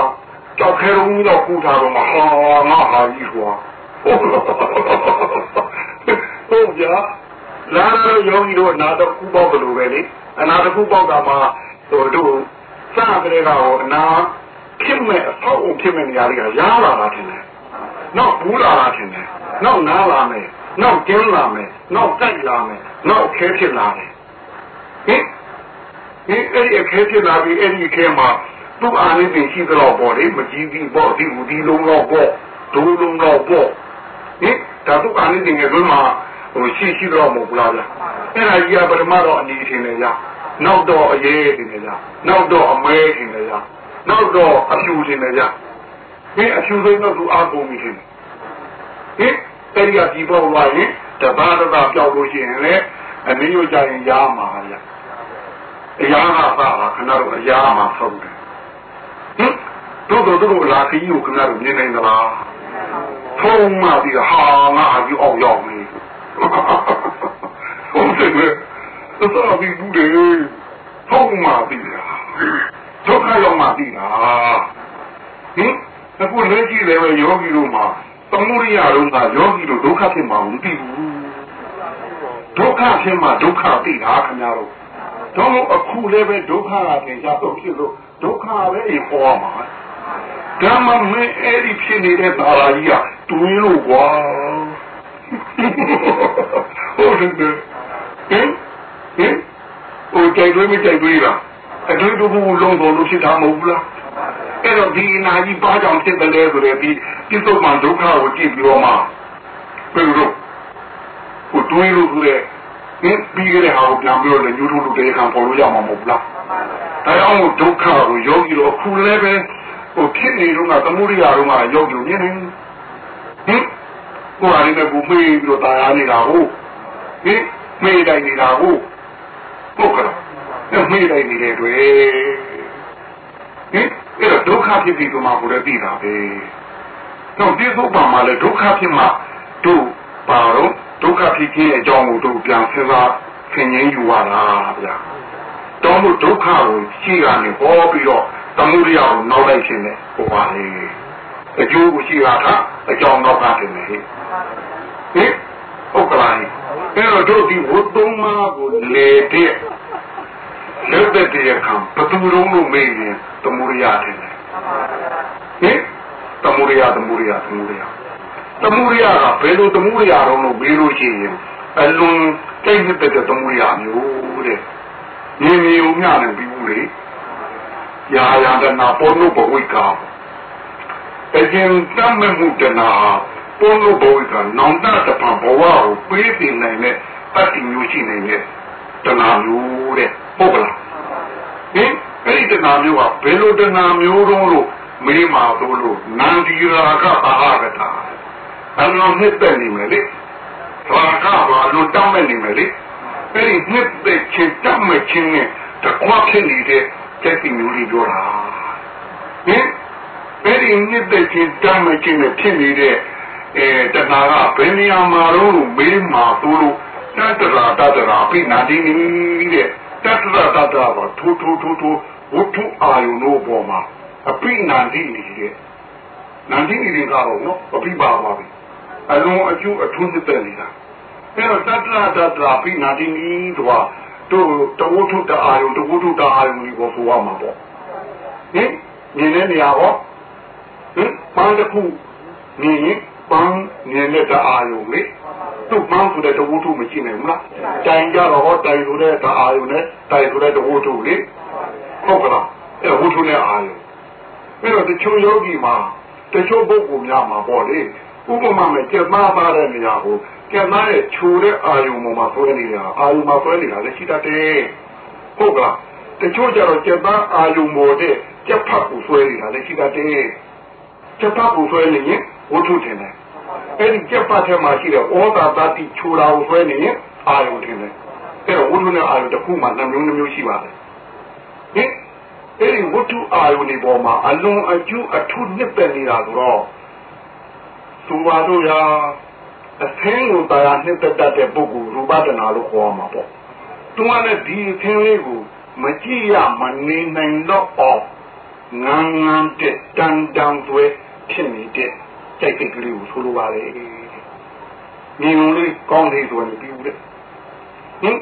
ကြောက်ခဲရုံးတော့ကူထားတော့မှာဟာငါဟာကြီးကွာဟုတ်ကြလာတော့ယောဂီတို့နာတော့ကူပေါက်တယ်လို့ပဲလေအနာတကူပေါက်တာမှာဟိုတို့စတဲ့ကဟိုအနာဖြစ်မဲ့အဆောက်အုံဖြစ်မဲ့နေရာတွေကရားလာတာထင်တယ်နောက်ဘူးလာတာထင်တယ်နောက်နားလာမယ်နောက်ကျင်းလာမယ်နောက်တိုက်လာမယ်နောက်ခဲဖြစ်လာတယ်ဟင်ဒီအဲ့ဒီအခဲဖြစ်လာပြီးအဲ့ဒီအခဲမှာ သူ့အာနိသင်ရှိတော့ပေါ့လေမကြီးကြီးပေါ့ဒီဒီလုံးတော့ပေါ့ဒုလုံးတော့ပေါ့ဟင်ဒါသူ့အာနိသင်ရဲ့ဘယ်မှာဟိုရှိရှိတော့မဟုတ်လားဗျအဲ့ဒါကြီးကပထမတော့အနေထင်နေကြနောက်တော့အရေးထင်နေကြနောက်တော့အမဲထင်နေကြနောက်တော့အဖြူထင်နေကြဒီအဖြူစိမ်းတော့သူအားကုန်ပြီထင်တယ်ဟင်အဲ့ဒီကဒီပေါ်လာရင်တပါးတပါးပြောက်လို့ရှိရင်လေအနည်းရကြရင်ရားမှာဗျတရားကပါခဏတော့အရာမှာဆုံးတယ် ဟင်တို့တို့တို့လာခီးကိုခဏတော့မြင်နိုင်သလားထုံးမှပြီးဟာငါအကြီးအောင်ရောက်နေဟုတ်တယ်လေသာပြီးဘူးတယ်ထုံးမှပြီးတာဒုက္ခရောက်မှပြီးတာဟင်အခုလက်ကြည့်တယ်ပဲယောဂီတို့မှာသမုဒိယတို့ကယောဂီတို့ဒုက္ခဖြစ်မှာမသိဘူးဒုက္ခဖြစ်မှာဒုက္ခသိတာခင်ဗျားတို့တော့အခုလည်းပဲဒုက္ခကသင်ရှားတော့ဖြစ်လို့ ဒုက္ခပဲအပေါ်မှာဓမ္မမင်းအဲ့ဒီဖြစ်နေတဲ့သာရာကြီးကတွေးလို့ကွာဟုတ်တယ်ဟင်ဟင်ဟိုကြိုက်တွေးမကြိုက်တွေးလားအတွေ့အကြုံလုံးတော်လို့ဖြစ်တာမဟုတ်ဘူးလားအဲ့တော့ဒီနာကြီးဘာကြောင့်ဖြစ်တယ်လဲဆိုရင်ဒီပြစ္ဆုတ်မှဒုက္ခကိုကြည့်ပြီးတော့မှဘယ်လိုဟိုတွေးလို့ဆိုတဲ့ဟင်ပြီးကြတဲ့ဟာကိုပြန်ပြီးတော့လည်းညှို့ထုတ်လို့တဲ့ခံပေါ်လို့ရမှာမဟုတ်လား ဒါကြောင့်ဒုက္ခကိုယောဂီတော့ခုလည်းပဲဟိုဖြစ်နေတော့ကသမုဒိယတော့ကယောဂီမြင်နေဟင်ကိုယ်အနေနဲ့ကိုမေးပြီးတော့တာယာနေတာဟုတ်ဟင်မေးတိုင်းနေတာဟုတ်ဟုတ်ကဲ့မေးတိုင်းနေတဲ့တွေဟင်အဲ့တော့ဒုက္ခဖြစ်ပြီးတော့မှကိုလည်းသိတာပဲတော့ဒီသုပ္ပံမှာလည်းဒုက္ခဖြစ်မှတို့ပါတော့ဒုက္ခဖြစ်ခြင်းအကြောင်းကိုတို့ပြန်စဉ်းစားဆင်ခြင်ယူရတာဗျာ တောင်းလို့ဒုက္ခကိုရှိကနေဟောပြီးတော့သမုဒိယကိုနောက်လိုက်ခြင်းနဲ့ဟောပါလေအကျိုးကိုရှိတာကအကြောင်းနောက်ကတင်နေဟင်ဟုတ်ကလားအဲ့တော့တို့ဒီဝတ်သုံးပါးကိုလေတဲ့လက်တဲ့တဲ့ခံဘသူလုံးလို့မေးရင်သမုဒိယတင်တယ်ဟင်သမုဒိယသမုဒိယသမုဒိယသမုဒိယကဘယ်လိုသမုဒိယတော့လို့မေးလို့ရှိရင်အလွန်တိတ်တဲ့သမုဒိယမျိုးတဲ့ မြင်မြင်ုံမျှနဲ့ပြီးဘူးလေယာယာတနာပေါ်လို့ဘဝိကအကျဉ်တမ်းမှုတနာပေါ်လို့ဘဝိကနောင်တတပံဘဝကိုပေးတင်နိုင်တဲ့အတ္တိမျိုးရှိနိုင်တဲ့တနာမျိုးတဲ့ဟုတ်ကလားဟင်အဲ့ဒီတနာမျိုးကဘယ်လိုတနာမျိုးတော့လို့မေးမှာတို့လို့နန္ဒီရာကအာဟာရတာအလုံးနှစ်သက်နေမယ်လေဘာကဘာလို့တောင်းမဲ့နေမယ်လေ အဲ့ဒီနှစ်သက်ချင်းတတ်မဲ့ချင်းနဲ့တကွာဖြစ်နေတဲ့ကျက်စီမျိုးကြီးပြောတာဟင်အဲ့ဒီနှစ်သက်ချင်းတမ်းမချင်းနဲ့ဖြစ်နေတဲ့အဲတဏှာကဘယ်နေရာမှာတော့မေးမှာသို့လို့တတရာတတရာပြနာတိနေတဲ့တတရာတတရာကထိုးထိုးထိုးထိုးဝတ္ထုအာယုံတို့ပေါ်မှာအပိနာတိနေတဲ့နန္ဒီနေကတော့နော်အပိပါပါပြီအလုံးအကျိုးအထူးနှစ်သက်နေတာ အဲ့တော့တတရာတတရာပြနာတိနီးတော့တို့တဝတ္ထုတအာယုံတဝတ္ထုတအာယုံဒီပေါ်ဆိုရမှာပေါ့ဟင်မြင်တဲ့နေရာဟောဟင်ပန်းတစ်ခုမြင်ရင်ပန်းမြင်တဲ့တအာယုံလေသူ့ပန်းဆိုတဲ့တဝတ္ထုမရှိနိုင်ဘူးလားတိုင်ကြတော့ဟောတိုင်ဆိုတဲ့တအာယုံနဲ့တိုင်ဆိုတဲ့တဝတ္ထုလေဟုတ်ကလားအဲ့ဝတ္ထုနဲ့အာယုံအဲ့တော့တချို့ယောဂီမှာတချို့ပုဂ္ဂိုလ်များမှာပေါ့လေဥပမာမဲ့ကျက်သားပါတဲ့နေရာကို ကျက်သားရဲ့ခြူတဲ့အာယုံပေါ်မှာဆွဲနေတာအာယုံမှာဆွဲနေတာလည်းရှိတတ်တယ်ဟုတ်ကလားတချို့ကျတော့ကျက်သားအာယုံပေါ်တဲ့ကျက်ဖတ်ကိုဆွဲနေတာလည်းရှိတတ်တယ်ကျက်ဖတ်ကိုဆွဲနေရင်ဝတ္ထုထင်တယ်အဲ့ဒီကျက်ဖတ်ထဲမှာရှိတဲ့ဩသာတတိခြူတာကိုဆွဲနေရင်အာယုံထင်တယ်အဲ့တော့ဝတ္ထုနဲ့အာယုံတစ်ခုမှနှမျိုးနှမျိုးရှိပါတယ်ဟင်အဲ့ဒီဝတ္ထုအာယုန်ဒီပေါ်မှာအလွန်အကျူးအထုနှစ်သက်နေတာဆိုတော့သူပါတို့ရာ အသင်းကိုတရားနှစ်သက်တတ်တဲ့ပုဂ္ဂိုလ်ရူပဒနာလို့ခေါ်မှာပေါ့သူကလည်းဒီအသင်းလေးကိုမကြည့်ရမနေနိုင်တော့အောင်ငန်းငန်းတဲ့တန်တန်သွဲဖြစ်နေတဲ့စိတ်စိတ်ကလေးကိုဆိုလိုပါလေမြင်လို့ကောင်းတယ်ဆိုရင်ပြီးဦးတဲ့ဟင်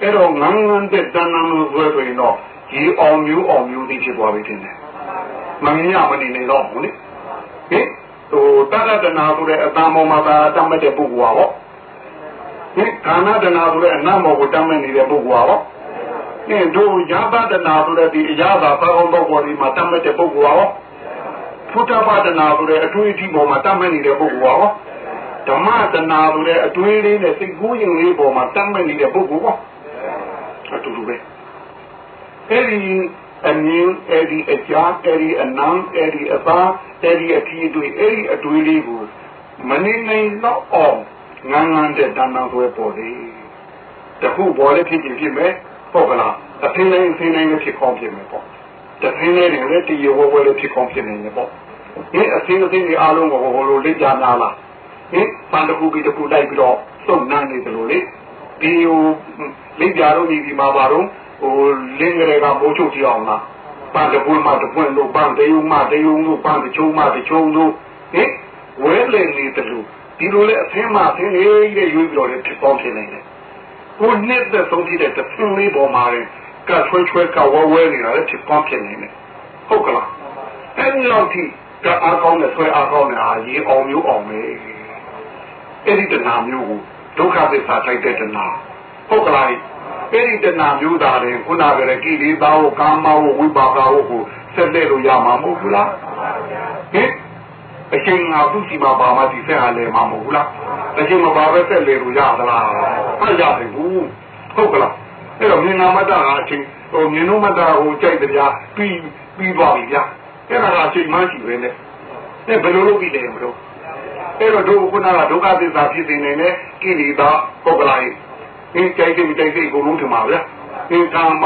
အဲ့တော့ငန်းငန်းတဲ့တန်တန်သွဲဆိုရင်တော့ဒီအောင်မျိုးအောင်မျိုးသိဖြစ်သွားပြီတင်တယ်မမြင်ရမနေနေတော့ဘူးလေဟင် ဟိုတတတနာဆိုတဲ့အတန်ပေါ်မှာသာတတ်မဲ့တဲ့ပုဂ္ဂိုလ်ပါဟောဟင်ကာဏတနာဆိုတဲ့အနတ်မောကိုတတ်မဲ့နေတဲ့ပုဂ္ဂိုလ်ပါဟောဟင်တို့ရပတနာဆိုတဲ့ဒီအရာသာသောင်းတော့ပေါ်ဒီမှာတတ်မဲ့တဲ့ပုဂ္ဂိုလ်ပါဟောဖုတ္တပတနာဆိုတဲ့အထွေအထိပေါ်မှာတတ်မဲ့နေတဲ့ပုဂ္ဂိုလ်ပါဟောဓမ္မတနာဆိုတဲ့အတွေးလေးနဲ့စိတ်ကူးရင်လေးပေါ်မှာတတ်မဲ့နေတဲ့ပုဂ္ဂိုလ်ပါအတူတူပဲအဲ့ဒီ အမြင်အဲ့ဒီအကြားအဲ့ဒီအနံအဲ့ဒီအသာအဲ့ဒီအထီးတွေအဲ့ဒီအတွေးလေးကိုမနေနိုင်တော့အောင်ငန်းငန်းတဲ့တဏ္ဍာဆွဲပေါ်လေတခုပေါ်လေဖြစ်ဖြစ်ဖြစ်မယ်ဟုတ်ကလားအထင်းတိုင်းအထင်းတိုင်းလည်းဖြစ်ကောင်းဖြစ်မယ်ပေါ့တထင်းလေးတွေလည်းတည်ရဝဝလည်းဖြစ်ကောင်းဖြစ်နေတယ်ပေါ့ဒီအထင်းအထင်းဒီအားလုံးကိုဟိုလိုလေးကြများလားဟင်ပန်တခုပြီးတခုလိုက်ပြီးတော့စုံနှမ်းနေတယ်လို့လေဒီဟိုလေးကြတော့ဒီဒီမှာပါတော့ ဟိုလင်းကြတဲ့ကမိုးချုပ်ကြည့်အောင်လားပန်းတပွင့်မှတပွင့်လို့ပန်းတယုံမှတယုံလို့ပန်းတချုံမှတချုံလို့ဟင်ဝဲလေနေတယ်လို့ဒီလိုလေအသင်းမှအသင်းလေးတဲ့ရွေးပြီးတော့လည်းဖြစ်ပေါင်းဖြစ်နေတယ်ကိုနှစ်သက်ဆုံးဖြစ်တဲ့တဖင်းလေးပေါ်မှာကဆွဲဆွဲကဝဲဝဲနေတာလည်းဖြစ်ပေါင်းဖြစ်နေတယ်ဟုတ်ကလားအဲ့ဒီလောက်ထိကအားကောင်းတဲ့ဆွဲအားကောင်းတဲ့အာရေအောင်မျိုးအောင်ပဲအဲ့ဒီတဏမျိုးကိုဒုက္ခသစ္စာထိုက်တဲ့တဏဟုတ်ကလား အဲ့ဒီတဏမျိုးသားတွေခုနကလည်းကိလေသာကိုကာမကိုဝိပါကကိုဆက်လက်လို့ရမှာမဟုတ်ဘူးလားဟင်အချိန်ငါသူစီမှာပါမှဒီဆက်ဟာလဲမှာမဟုတ်ဘူးလားအချိန်မပါပဲဆက်လေလို့ရသလားမရတယ်ဘူးဟုတ်ကလားအဲ့တော့မြင်နာမတ္တကအချိန်ဟိုမြင်လို့မတ္တကိုကြိုက်တရားပြီးပြီးသွားပြီဗျာအဲ့ဒါကအချိန်မှရှိပဲနဲ့အဲ့ဘယ်လိုလုပ်ပြီးလဲမလို့အဲ့တော့ဒုက္ခခုနကဒုက္ခသစ္စာဖြစ်နေတယ်ကိလေသာဟုတ်ကလား အင်းကြိုက်တဲ့ကြိုက်တဲ့ကိုလုံးထင်ပါဗျာအင်းကာမ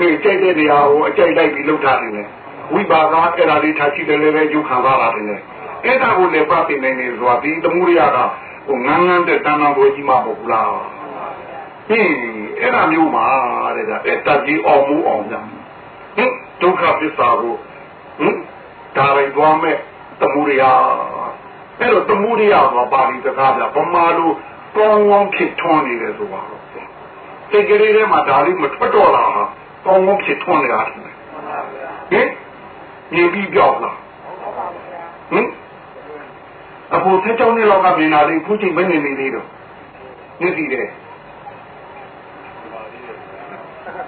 အင်းကြိုက်တဲ့နေရာကိုအကြိုက်လိုက်ပြီးလှုပ်ထားတယ်ဝိပါကအဲ့ဒါလေးထားရှိတယ်လည်းပဲယူခံပါပါတယ်အဲ့ဒါကိုလည်းပတ်နေနေဆိုတာဒီသမှုရိယကဟိုငန်းငန်းတဲ့တဏ္ဍာကိုကြီးမှမဟုတ်ဘူးလားဟင်းအဲ့ဒါမျိုးမှာတဲ့ကအဲ့တကြီးအောင်မှုအောင်ကြဟင်ဒုက္ခပစ္စာကိုဟင်ဒါရိုက်သွားမဲ့သမှုရိယအဲ့တော့သမှုရိယကပါဠိစကားပြဗမာလို ကောင်းကောင်းဖြစ်ထွန်းနေတယ်ဆိုပါတော့စိတ်ကလေးထဲမှာဒါလေးမထွက်တော့လားကောင်းကောင်းဖြစ်ထွန်းနေတာဟင်မြင်ပြီးပြောက်လားဟင်အခုဆက်ကြောင်းနေလောက်ကမြင်တာလေးခုချိန်ပဲနေနေသေးတော့နေစီတယ်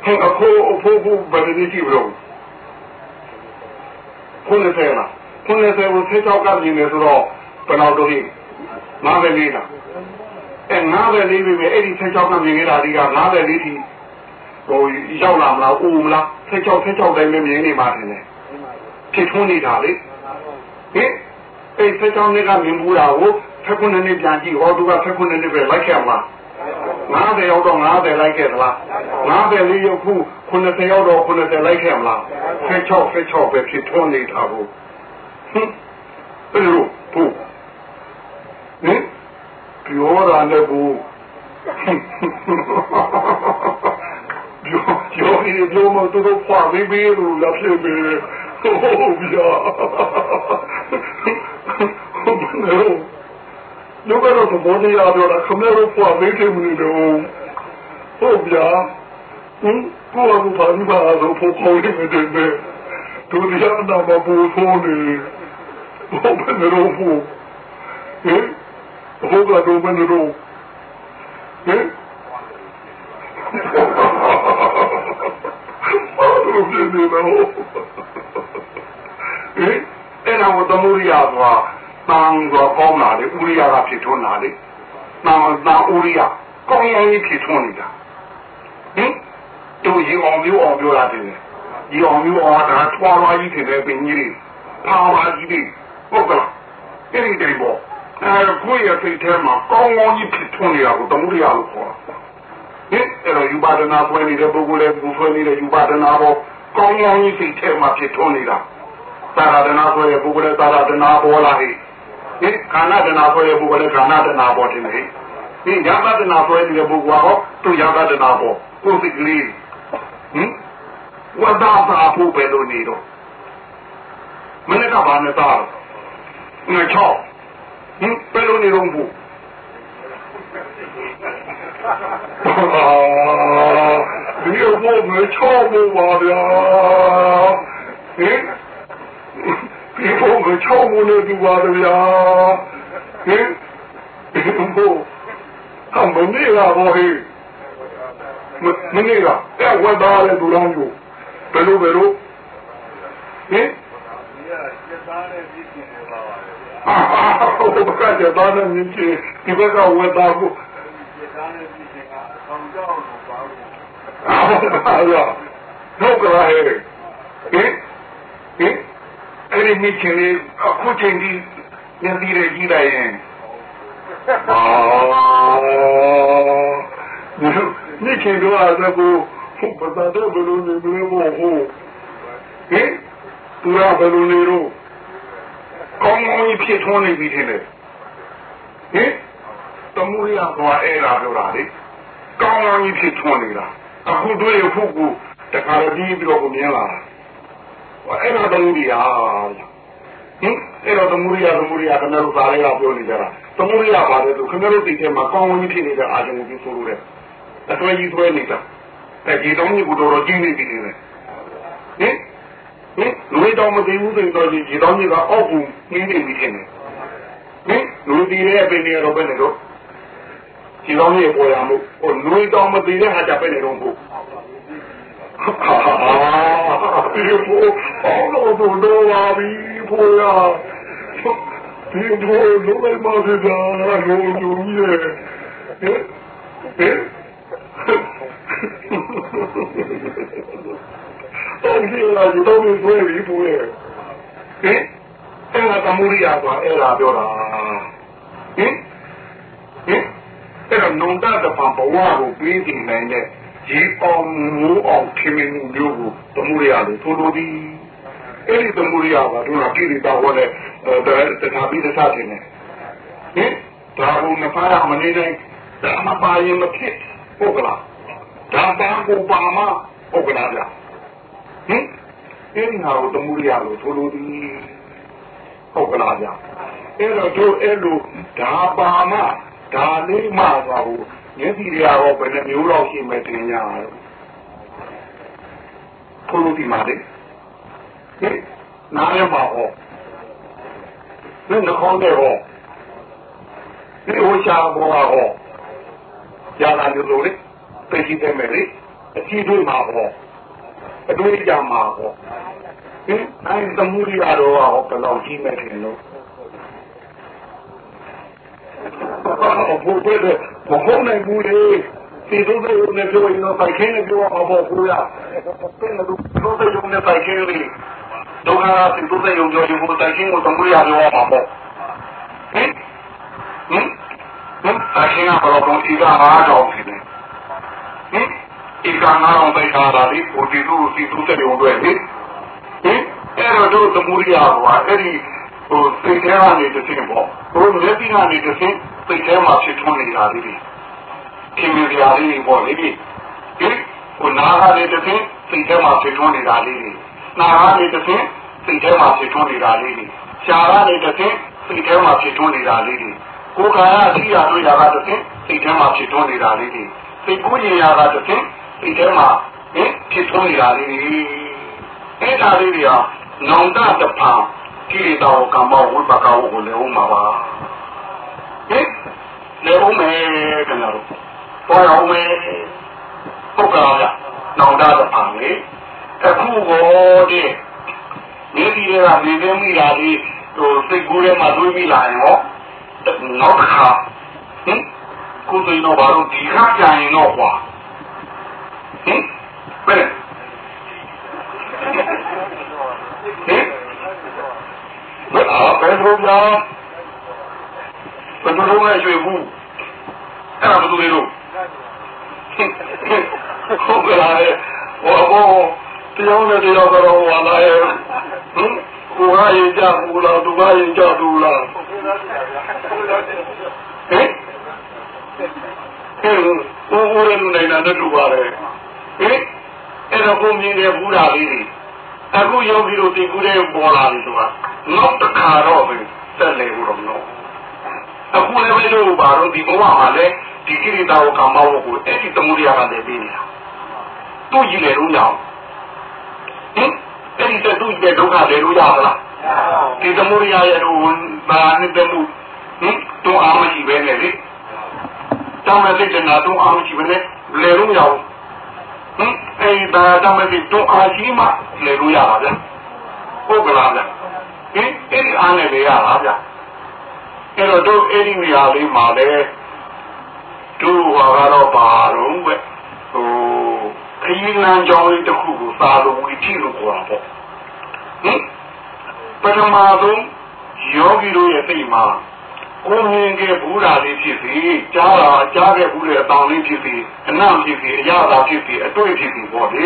ဟင်အခုအခုအခုဘယ်လိုကြည့်ဘလို့ခုနေသေးလားခုနေသေးဘူးဆက်ကြောင်းကမြင်နေဆိုတော့ဘယ်တော့တော့ဟိငါပဲလေးလား အဲငါးပဲလေးပြီပဲအဲ့ဒီဆက်ချောက်ကမြင်နေတာဒီကငါးပဲလေးဒီဟိုရောက်လာမလားအိုမလားဆက်ချောက်ဆက်ချောက်တိုင်းပဲမြင်နေမှာတယ်လေဖြစ်ထွန်းနေတာလေဟင်အဲ့ဆက်ချောက်နဲ့ကမြင်ဘူးတာကိုဖက်ခုနှစ်နှစ်ပြန်ကြည့်ဟောသူကဖက်ခုနှစ်နှစ်ပဲလိုက်ခဲ့မှာ90ရောက်တော့90လိုက်ခဲ့သလား90လေးရောက်ခု90ရောက်တော့90လိုက်ခဲ့မလား16 16ပဲဖြစ်ထွန်းနေတာဘူးဟင်ဘယ်လိုဘူးဟင် ပြောတာလည်းဘူးပြောပြောနေပြောမတူတော့ဖွာပြီးပြီးလို့လာဖြစ်ပြီဟုတ်ဗျာဟုတ်ဗျာလူကတော့သဘောတရားပြောတာခမရဖွာမေးတယ်မလို့ဟုတ်ဗျာဟင်ကိုယ်ကဘာလို့ပါလို့ဖို့ခေါ်နေတယ်ပဲသူရနာမဘူဆိုနေဟုတ်ဘယ်လိုဖို့ဟင် ဟုတ်ကတော့ဘယ်လိုဟင်ဘာလို့ဖြစ်နေလဲဟင်အဲ့တော့သမုဒိယသွားတန်ဆိုကောင်းလာလေဥရိယကဖြစ်ထွန်းလာလေတန်တန်ဥရိယကောင်းရင်ဖြစ်ထွန်းနေတာဟင်တို့ရေအောင်မျိုးအောင်ပြောရတယ်ရေအောင်မျိုးအောင်ဒါထွားလာကြီးထင်တယ်ပင်ကြီးတွေပါပါကြီးတွေဟုတ်ကလားအဲ့ဒီတိုင်ပေါ့ အဲကိုယ့်ရဲ့စိတ်ထဲမှာကောင်းကောင်းကြီးဖြစ်ထွန်းနေတာကိုတမှုရလို့ခေါ်တာဟင်အဲ့တော့ယူပါဒနာဆွဲနေတဲ့ပုဂ္ဂိုလ်လည်းဘူးဆွဲနေတဲ့ယူပါဒနာပေါ်ကောင်းကောင်းကြီးစိတ်ထဲမှာဖြစ်ထွန်းနေတာသာရဒနာဆွဲတဲ့ပုဂ္ဂိုလ်လည်းသာရဒနာပေါ်လာဟိဟင်ခန္ဓာတဏဆွဲတဲ့ပုဂ္ဂိုလ်လည်းခန္ဓာတဏပေါ်တင်တယ်ဟင်ယသတဏဆွဲတဲ့ပုဂ္ဂိုလ်ဟောသူယသတဏပေါ်ကိုယ်စိတ်ကလေးဟင်ဝဒတာဖို့ပဲလို့နေတော့မနေ့ကဘာနဲ့သားငါချောဟင် ဘယ်လိုနေတော့ဘူးဒီဘုံမချောဘူးပါဗျာဟင်ဒီဘုံကိုချောမလို့ဒီပါဗျာဟင်ဒီဘုံအမနေလာဘောဟိမနေလာအဲ့ဝတ်သားလေဒူလောင်းကိုဘယ်လိုဘယ်လိုဟင်အာ ဟုတ်ကဲ့ဒါနဲ့မြင်ချင်ဒီဘက်ကဝတ်သားကိုဟုတ်ကဲ့ဟဲ့ဟင်ဟင်အဲ့ဒီမိခင်လေးအခုချိန်ဒီညနေရကြီးလိုက်ရင်အာမိခင်တို့အားလည်းကိုပတာတော့ဘယ်လိုနေမလဲမို့ဟုတ်ဟင်သူကဘယ်လိုနေတော့ ကောင်းကောင်းဖြစ်ထွန်းနေပြီထင်တယ်ဟင်တမှုရသွားအဲ့လာပြောတာလေကောင်းကောင်းကြီးဖြစ်ထွန်းနေတာအခုတွေ့ရဖို့ကိုတခါတည်းပြီးတော့ကိုမြင်လာတာအဲ့ဒါသမုဒိယဟင်အဲ့တော့သမုဒိယသမုဒိယခင်ဗျားတို့သားလေးကပြောနေကြတာသမုဒိယပါတယ်သူခင်ဗျားတို့သိတဲ့မှာကောင်းဝင်ဖြစ်နေတဲ့အာရုံကိုဆိုလို့တဲ့အတွဲကြီးသွဲနေတာတဲ့ဒီတော့ကြီးကိုတော်တော်ကြီးနေပြီလေဟင် ဟင်လူတော်မသိဘူးဆိုတော့ဒီတော့ကြီးကအောက်ဘူးနေနေပြီထင်တယ်ဟင်လူဒီရဲ့ပင်နေတော့ပဲနေတော့ဒီတော့ကြီးပေါ်ရမှုဟိုလူတော်မသိတဲ့ဟာကြပဲနေတော့ဘူးဒီဖို့အော်လို့တော့တော့ပါပြီဖို့ရဒီဖို့လုံးဝမဖြစ်တာလို့လူရဲ့ဟင်ဟင် အော်ဒီလာဒီတော့မျိုးတွေ့ပြီဖို့ရဲ့ဟင်အဲ့ဒါသမုဒိယဆိုအဲ့ဒါပြောတာဟင်ဟင်အဲ့တော့နုံတတပံဘဝကိုပြီးတည်နိုင်တဲ့ဒီအောင်မူအောင်ခင်မင်းမျိုးကိုသမုဒိယလို့ဆိုလိုသည်အဲ့ဒီသမုဒိယကတို့ကပြည်တော်ဟောတဲ့တခါပြီးတစ်စားတင်တယ်ဟင်ဒါဘုံနှစ်ပါးမနေနိုင်ဒါမှပါရင်မဖြစ်ဟုတ်ကလားဒါပါကိုပါမဟုတ်ကလားဗျ ဟင်အဲ့ဒီဟာကိုသမုဒိယလို့ဆိုလိုသည်ဟုတ်ကလားဗျအဲ့တော့တို့အဲ့လိုဒါပါမဒါလေးမှပါဘူးမျက်စိတွေကတော့ဘယ်နှမျိုးလောက်ရှိမှတင်ကြတော့ထိုးလို့ဒီမှာလေဟင်နားရမှာဟောဒီနှခေါင်းတွေဟောဒီဝရှာဘောဟောကြာလာမျိုးလို့လေသိရှိတယ်မယ်လေအကြည့်တွေမှာဟော အတွေ့အကြုံမှာဟောဟင်အဲသမုဒိယတော့ဟောဘယ်လောက်ရှိမှတင်လို့ဘုရားမဟုတ်နိုင်ဘူးလေဒီလိုမျိုးနဲ့ပြောရင်တော့ပိုက်ခင်းနဲ့ပြောအောင်ပေါ့ကိုရတဲ့လူတို့တွေရုံနဲ့ပိုက်ခင်းလေးဒုက္ခစီတို့တွေရုံပြောရင်ဘုရားချင်းကိုတမှုရပြောအောင်ပေါ့ဟင်ဟင်ဟင်အရှင်ကဘယ်လိုပုံစီကအားတော်ဖြစ်နေဟင် ဧကငါအောင်ပိုက်ထားတာလေဟိုဒီသူဒီသူတဲ့ုံတွေလေဟင်အဲ့တော့တို့သမုဒိယကွာအဲ့ဒီဟိုစိတ်ထဲကနေတစ်ဆင့်ပေါ့ဟိုမျက်စိကနေတစ်ဆင့်စိတ်ထဲမှာဖြစ်ထွန်းနေတာလေးတွေခင်ဗျာလေးတွေပေါ့လေဒီဟင်ဟိုနားကနေတစ်ဆင့်စိတ်ထဲမှာဖြစ်ထွန်းနေတာလေးတွေနားကနေတစ်ဆင့်စိတ်ထဲမှာဖြစ်ထွန်းနေတာလေးတွေရှားကနေတစ်ဆင့်စိတ်ထဲမှာဖြစ်ထွန်းနေတာလေးတွေကိုယ်ခန္ဓာအရှိရာတို့ရာကတစ်ဆင့်စိတ်ထဲမှာဖြစ်ထွန်းနေတာလေးတွေစိတ်ကိုယ်ရာကတစ်ဆင့် စိတ်ထဲမှာဟင်ဖြစ်ထွန်းနေတာလေးတွေအဲ့ဒါလေးတွေဟာနောင်တတဖန်ကိလေသာကိုကမ္မဝိပကဝကိုလည်းဦးမှာပါဟင်လည်းဦးမယ်ခင်ဗျားတို့ပေါ်အောင်မယ်ဟုတ်ကဲ့ဗျနောင်တတဖန်လေအခုကိုတဲ့နေဒီကနေနေမိတာလေးဟိုစိတ်ကူးထဲမှာတွေးမိလာရင်ဟောနောက်တစ်ခါဟင်ကိုယ်စိတ်တော့ဘာလို့ဒီခါကြရင်တော့ကွာ ဟင်ဘယ်ဟင်ဘယ်အားဘယ်လိုလဲဘယ်လိုလဲရွှေဘူးအဲ့ဒါဘယ်လိုလဲလို့ဟုတ်ကဲ့ဟောဘောတရားနဲ့တရားကတော့ဝါလာရဲ့ဟင်ကိုကရင်ကြဘူးလားသူကရင်ကြဘူးလားဟင်ဟင်ကိုကိုရလူနိုင်တာတူပါတယ် ဟင်အဲ့တော့ကိုမြင်တယ်ဘူးတာလေးတွေအခုယောဂီတို့ဒီကူးတဲ့ပေါ်လာပြီဆိုတာနောက်တစ်ခါတော့ပဲတက်လေဘူးတော့မလို့အခုလည်းပဲလို့ပါတော့ဒီဘဝမှာလည်းဒီကိရိတာကိုကမ္မဝကိုအဲ့ဒီသမုဒိယကလည်းပြီးနေတာတို့ကြည့်လေလို့ရအောင်ဟင်အဲ့ဒီတူတဲ့ဒုက္ခလေလို့ရပါလားဒီသမုဒိယရဲ့ဟိုဘာနဲ့တမှုဟင်တို့အားမရှိပဲနဲ့လေတောင်းတဲ့စိတ်ကနာတို့အားမရှိပဲနဲ့လေလို့ရအောင်ဟင် အဲ့ဒါတောင်းတဲ့စိတ်တို့အားရှိမှလေလို့ရပါဗျဟုတ်ကလားဗျဟင်အဲ့ဒီအားနဲ့လေရပါဗျအဲ့တော့တို့အဲ့ဒီနေရာလေးမှာလေတို့ဟာကတော့ပါတော့ပဲဟိုခရီးလမ်းကြောင်းလေးတစ်ခုကိုသာလို့ဝီတိလို့ခေါ်တာပေါ့ဟင်ပထမဆုံးယောဂီတို့ရဲ့စိတ်မှာ ကိုယ်မြင်ခဲ့ဘူးတာလေးဖြစ်စီကြားတာကြားခဲ့ဘူးတဲ့အတောင်လေးဖြစ်စီအနံ့ဖြစ်စီအရသာဖြစ်စီအတွေ့ဖြစ်စီပေါ့လေ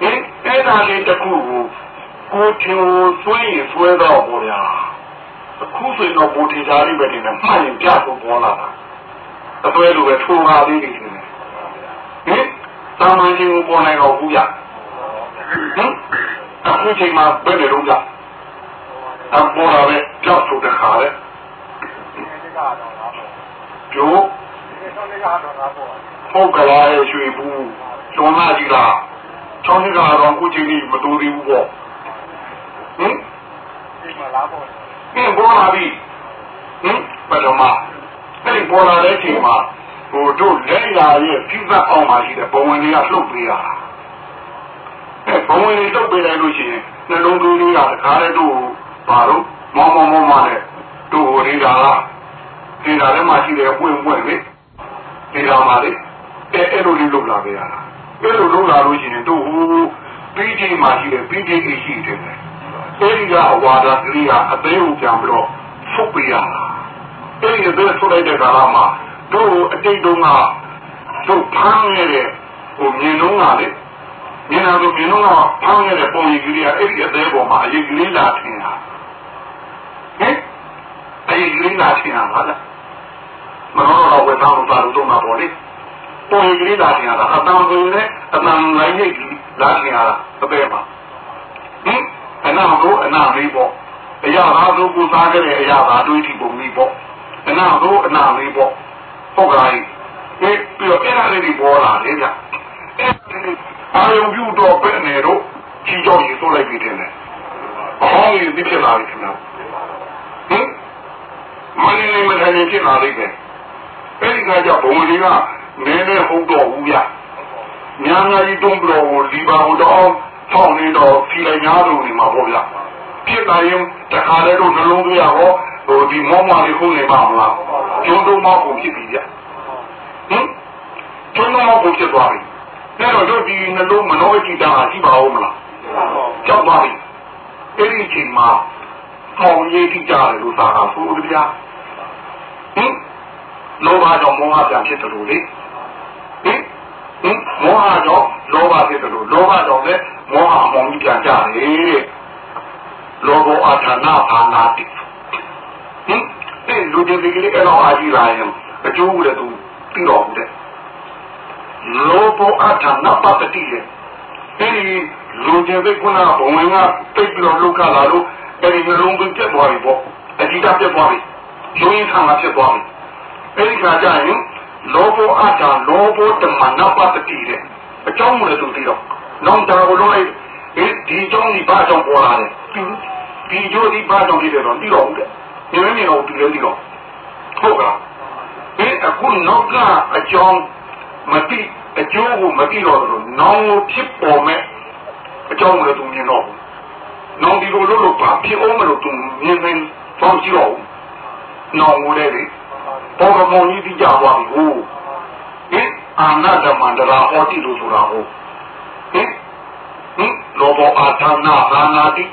ဟင်အဲ့ဒါလေးတစ်ခုကိုကိုယ်ထင်ဆွေးရင်ဆွဲတော့ပေါ့ဗျာအခုဆိုရင်တော့ဘူတီသားလေးပဲတင်တယ်မှန်ရင်ပြဖို့ပေါ်လာတာအသွဲလိုပဲထိုးပါလေးတွေနေတယ်ဟင်သာမန်ချင်းကိုပေါ်နိုင်တော့ဘူးဗျဟင်အခုချိန်မှာဘယ်လိုလုပ်ကြအပေါ်လာပဲကြောက်ထုတ်တဲ့ခါလေ ကျိုးဟုတ်ကလားရဲ့ရွှေဘူးကျွမ်းလာကြီးလားချောင်းကြီးကတော့အခုချိန်ကြီးမတူသေးဘူးပေါ့ဟင်ဒီမှာလားပေါ့ဟင်ပေါ်လာပြီဟင်ဘယ်တော့မှအဲ့ဒီပေါ်လာတဲ့ချိန်မှာဟိုတို့လက်ရာရဲ့ပြည့်စက်အောင်မှရှိတဲ့ဘဝင်တွေကလှုပ်ပေးရတာအဲဘဝင်တွေလှုပ်ပေးလိုက်လို့ရှိရင်နှလုံးသွင်းလေးကတခါတည်းတို့ဘာလို့မောင်းမောင်းမောင်းမနဲ့တို့ဟိုနေတာလား ဒီနာထဲမှာရှိတဲ့ပွင့်ပွင့်လေဒီနာမှာလေအဲအဲ့လိုလေးလှုပ်လာကြရတာအဲ့လိုလှုပ်လာလို့ရှိရင်တို့ဟိုပြီးချိန်မှာရှိတဲ့ပြီးချိန်ကြီးရှိတယ်အဲဒီကအဝါဒကလေးကအသေးကိုပြန်ပြီးတော့ဖုတ်ပေးရတာအဲဒီအသေးဆုလိုက်တဲ့ကာလမှာတို့အတိတ်တုန်းကတို့ဖမ်းရတဲ့ဟိုမြင်တော့ကလေမြင်လာလို့မြင်တော့ဖမ်းရတဲ့ပုံရိပ်ကလေးကအဲ့ဒီအသေးပေါ်မှာအရေးကလေးလာထင်တာဟင်အရေးကလေးလာထင်တာပါလား မတော်တော့ဝေသားလို့သာလို့တော့မှာပေါ့လေပုံရိပ်ကလေးလာထင်တာအတန်ကလေးအတန်လိုက်ရိပ်လာထင်တာအသေးမှာဟင်အနာကိုအနာလေးပေါ့အရာသာတို့ကိုစားခဲ့တဲ့အရာသာတွေးကြည့်ပုံလေးပေါ့အနာကိုအနာလေးပေါ့ဟုတ်ကဲ့ဒီပြီးတော့အဲ့ဒါလေးတွေပေါ်လာတယ်ဗျအာယုံပြုတော့ပဲနေတော့ချီကြောက်ရေးဆိုလိုက်ပြီးတယ်အဟောင်းကြီးဖြစ်လာပြီခင်ဗျာဟင်မင်းလေးမထိုင်ဖြစ်လာလိမ့်မယ်အဲ့ဒီ ကကြောင့်ဘုံလေးကနည်းနည်းဟုတ်တော့ဘူးဗျညာညာကြီးတုံးပြီးတော့ဒီပါဟိုတော့ဆောင်းနေတော့ဖြီလိုက်များလို့နေမှာပေါ့ဗျဖြစ်လာရင်တခါတည်းတော့နှလုံးသွင်းရဟောဟိုဒီမောမလေးခုနေပါမလားကျုံတော့မောကိုဖြစ်ပြီဗျဟင်ကျုံတော့မောကိုဖြစ်သွားပြီအဲ့တော့တို့ဒီနှလုံးမနောကြည့်တာရှိပါဦးမလားကြောက်ပါပြီအဲ့ဒီအချိန်မှာပေါင်ရည်ကြည့်ကြတယ်လို့သာတာဆိုကြဗျာဟင် လောဘကြောင့်မောဟပြန်ဖြစ်တယ်လို့လေဟင်ဟင်မောဟကြောင့်လောဘဖြစ်တယ်လို့လောဘကြောင့်လည်းမောဟအမောင်ကြီးပြန်ကြတယ်လောဘောအထာနာဘာနာတိဟင်အဲလူတွေဒီကလေးကတော့အာကြီးလာရင်အကျိုးလည်းသူပြီးတော့ဘူးတဲ့လောဘောအထာနာပတတိလေအဲဒီလူတွေဒီကုနာဘဝင်ကတိတ်ပြီးတော့လုခလာလို့အဲဒီမျိုးလုံးပြတ်သွားပြီပေါ့အတိတ်ပြတ်သွားပြီကျွင်းခံမှာဖြစ်သွားပြီ အဲဒီခါကျရင်လောဘောအထာလောဘောတမနာပတတိတဲ့အကြောင်းမလို့သူပြီးတော့လောင်တာကိုလုံးလိုက်ဒီအကြောင်းဒီဘာကြောင့်ပေါ်လာလဲဒီကျိုးဒီဘာကြောင့်ဖြစ်တယ်တော့ပြီးတော့ဦးတဲ့မြင်မြင်တော့ပြီးလို့ပြီးတော့ဟုတ်ကလားဒီအခုနောက်ကအကြောင်းမတိအကျိုးကိုမတိတော့လို့နောင်ကိုဖြစ်ပေါ်မဲ့အကြောင်းလည်းသူမြင်တော့ဘူးနောင်ဒီလိုလို့လို့ပါဖြစ်အောင်မလို့သူမြင်နေပေါင်းကြည့်တော့ဘူးနောင်ကိုလည်း လေဘောကမောင်ကြီးတိကြသွားပြီဟိုဟင်အာနာဓမ္မန္တရာဟောတိလို့ဆိုတာဟုတ်ဟင်ဟင်လောဘောအာသနာအာနာတိ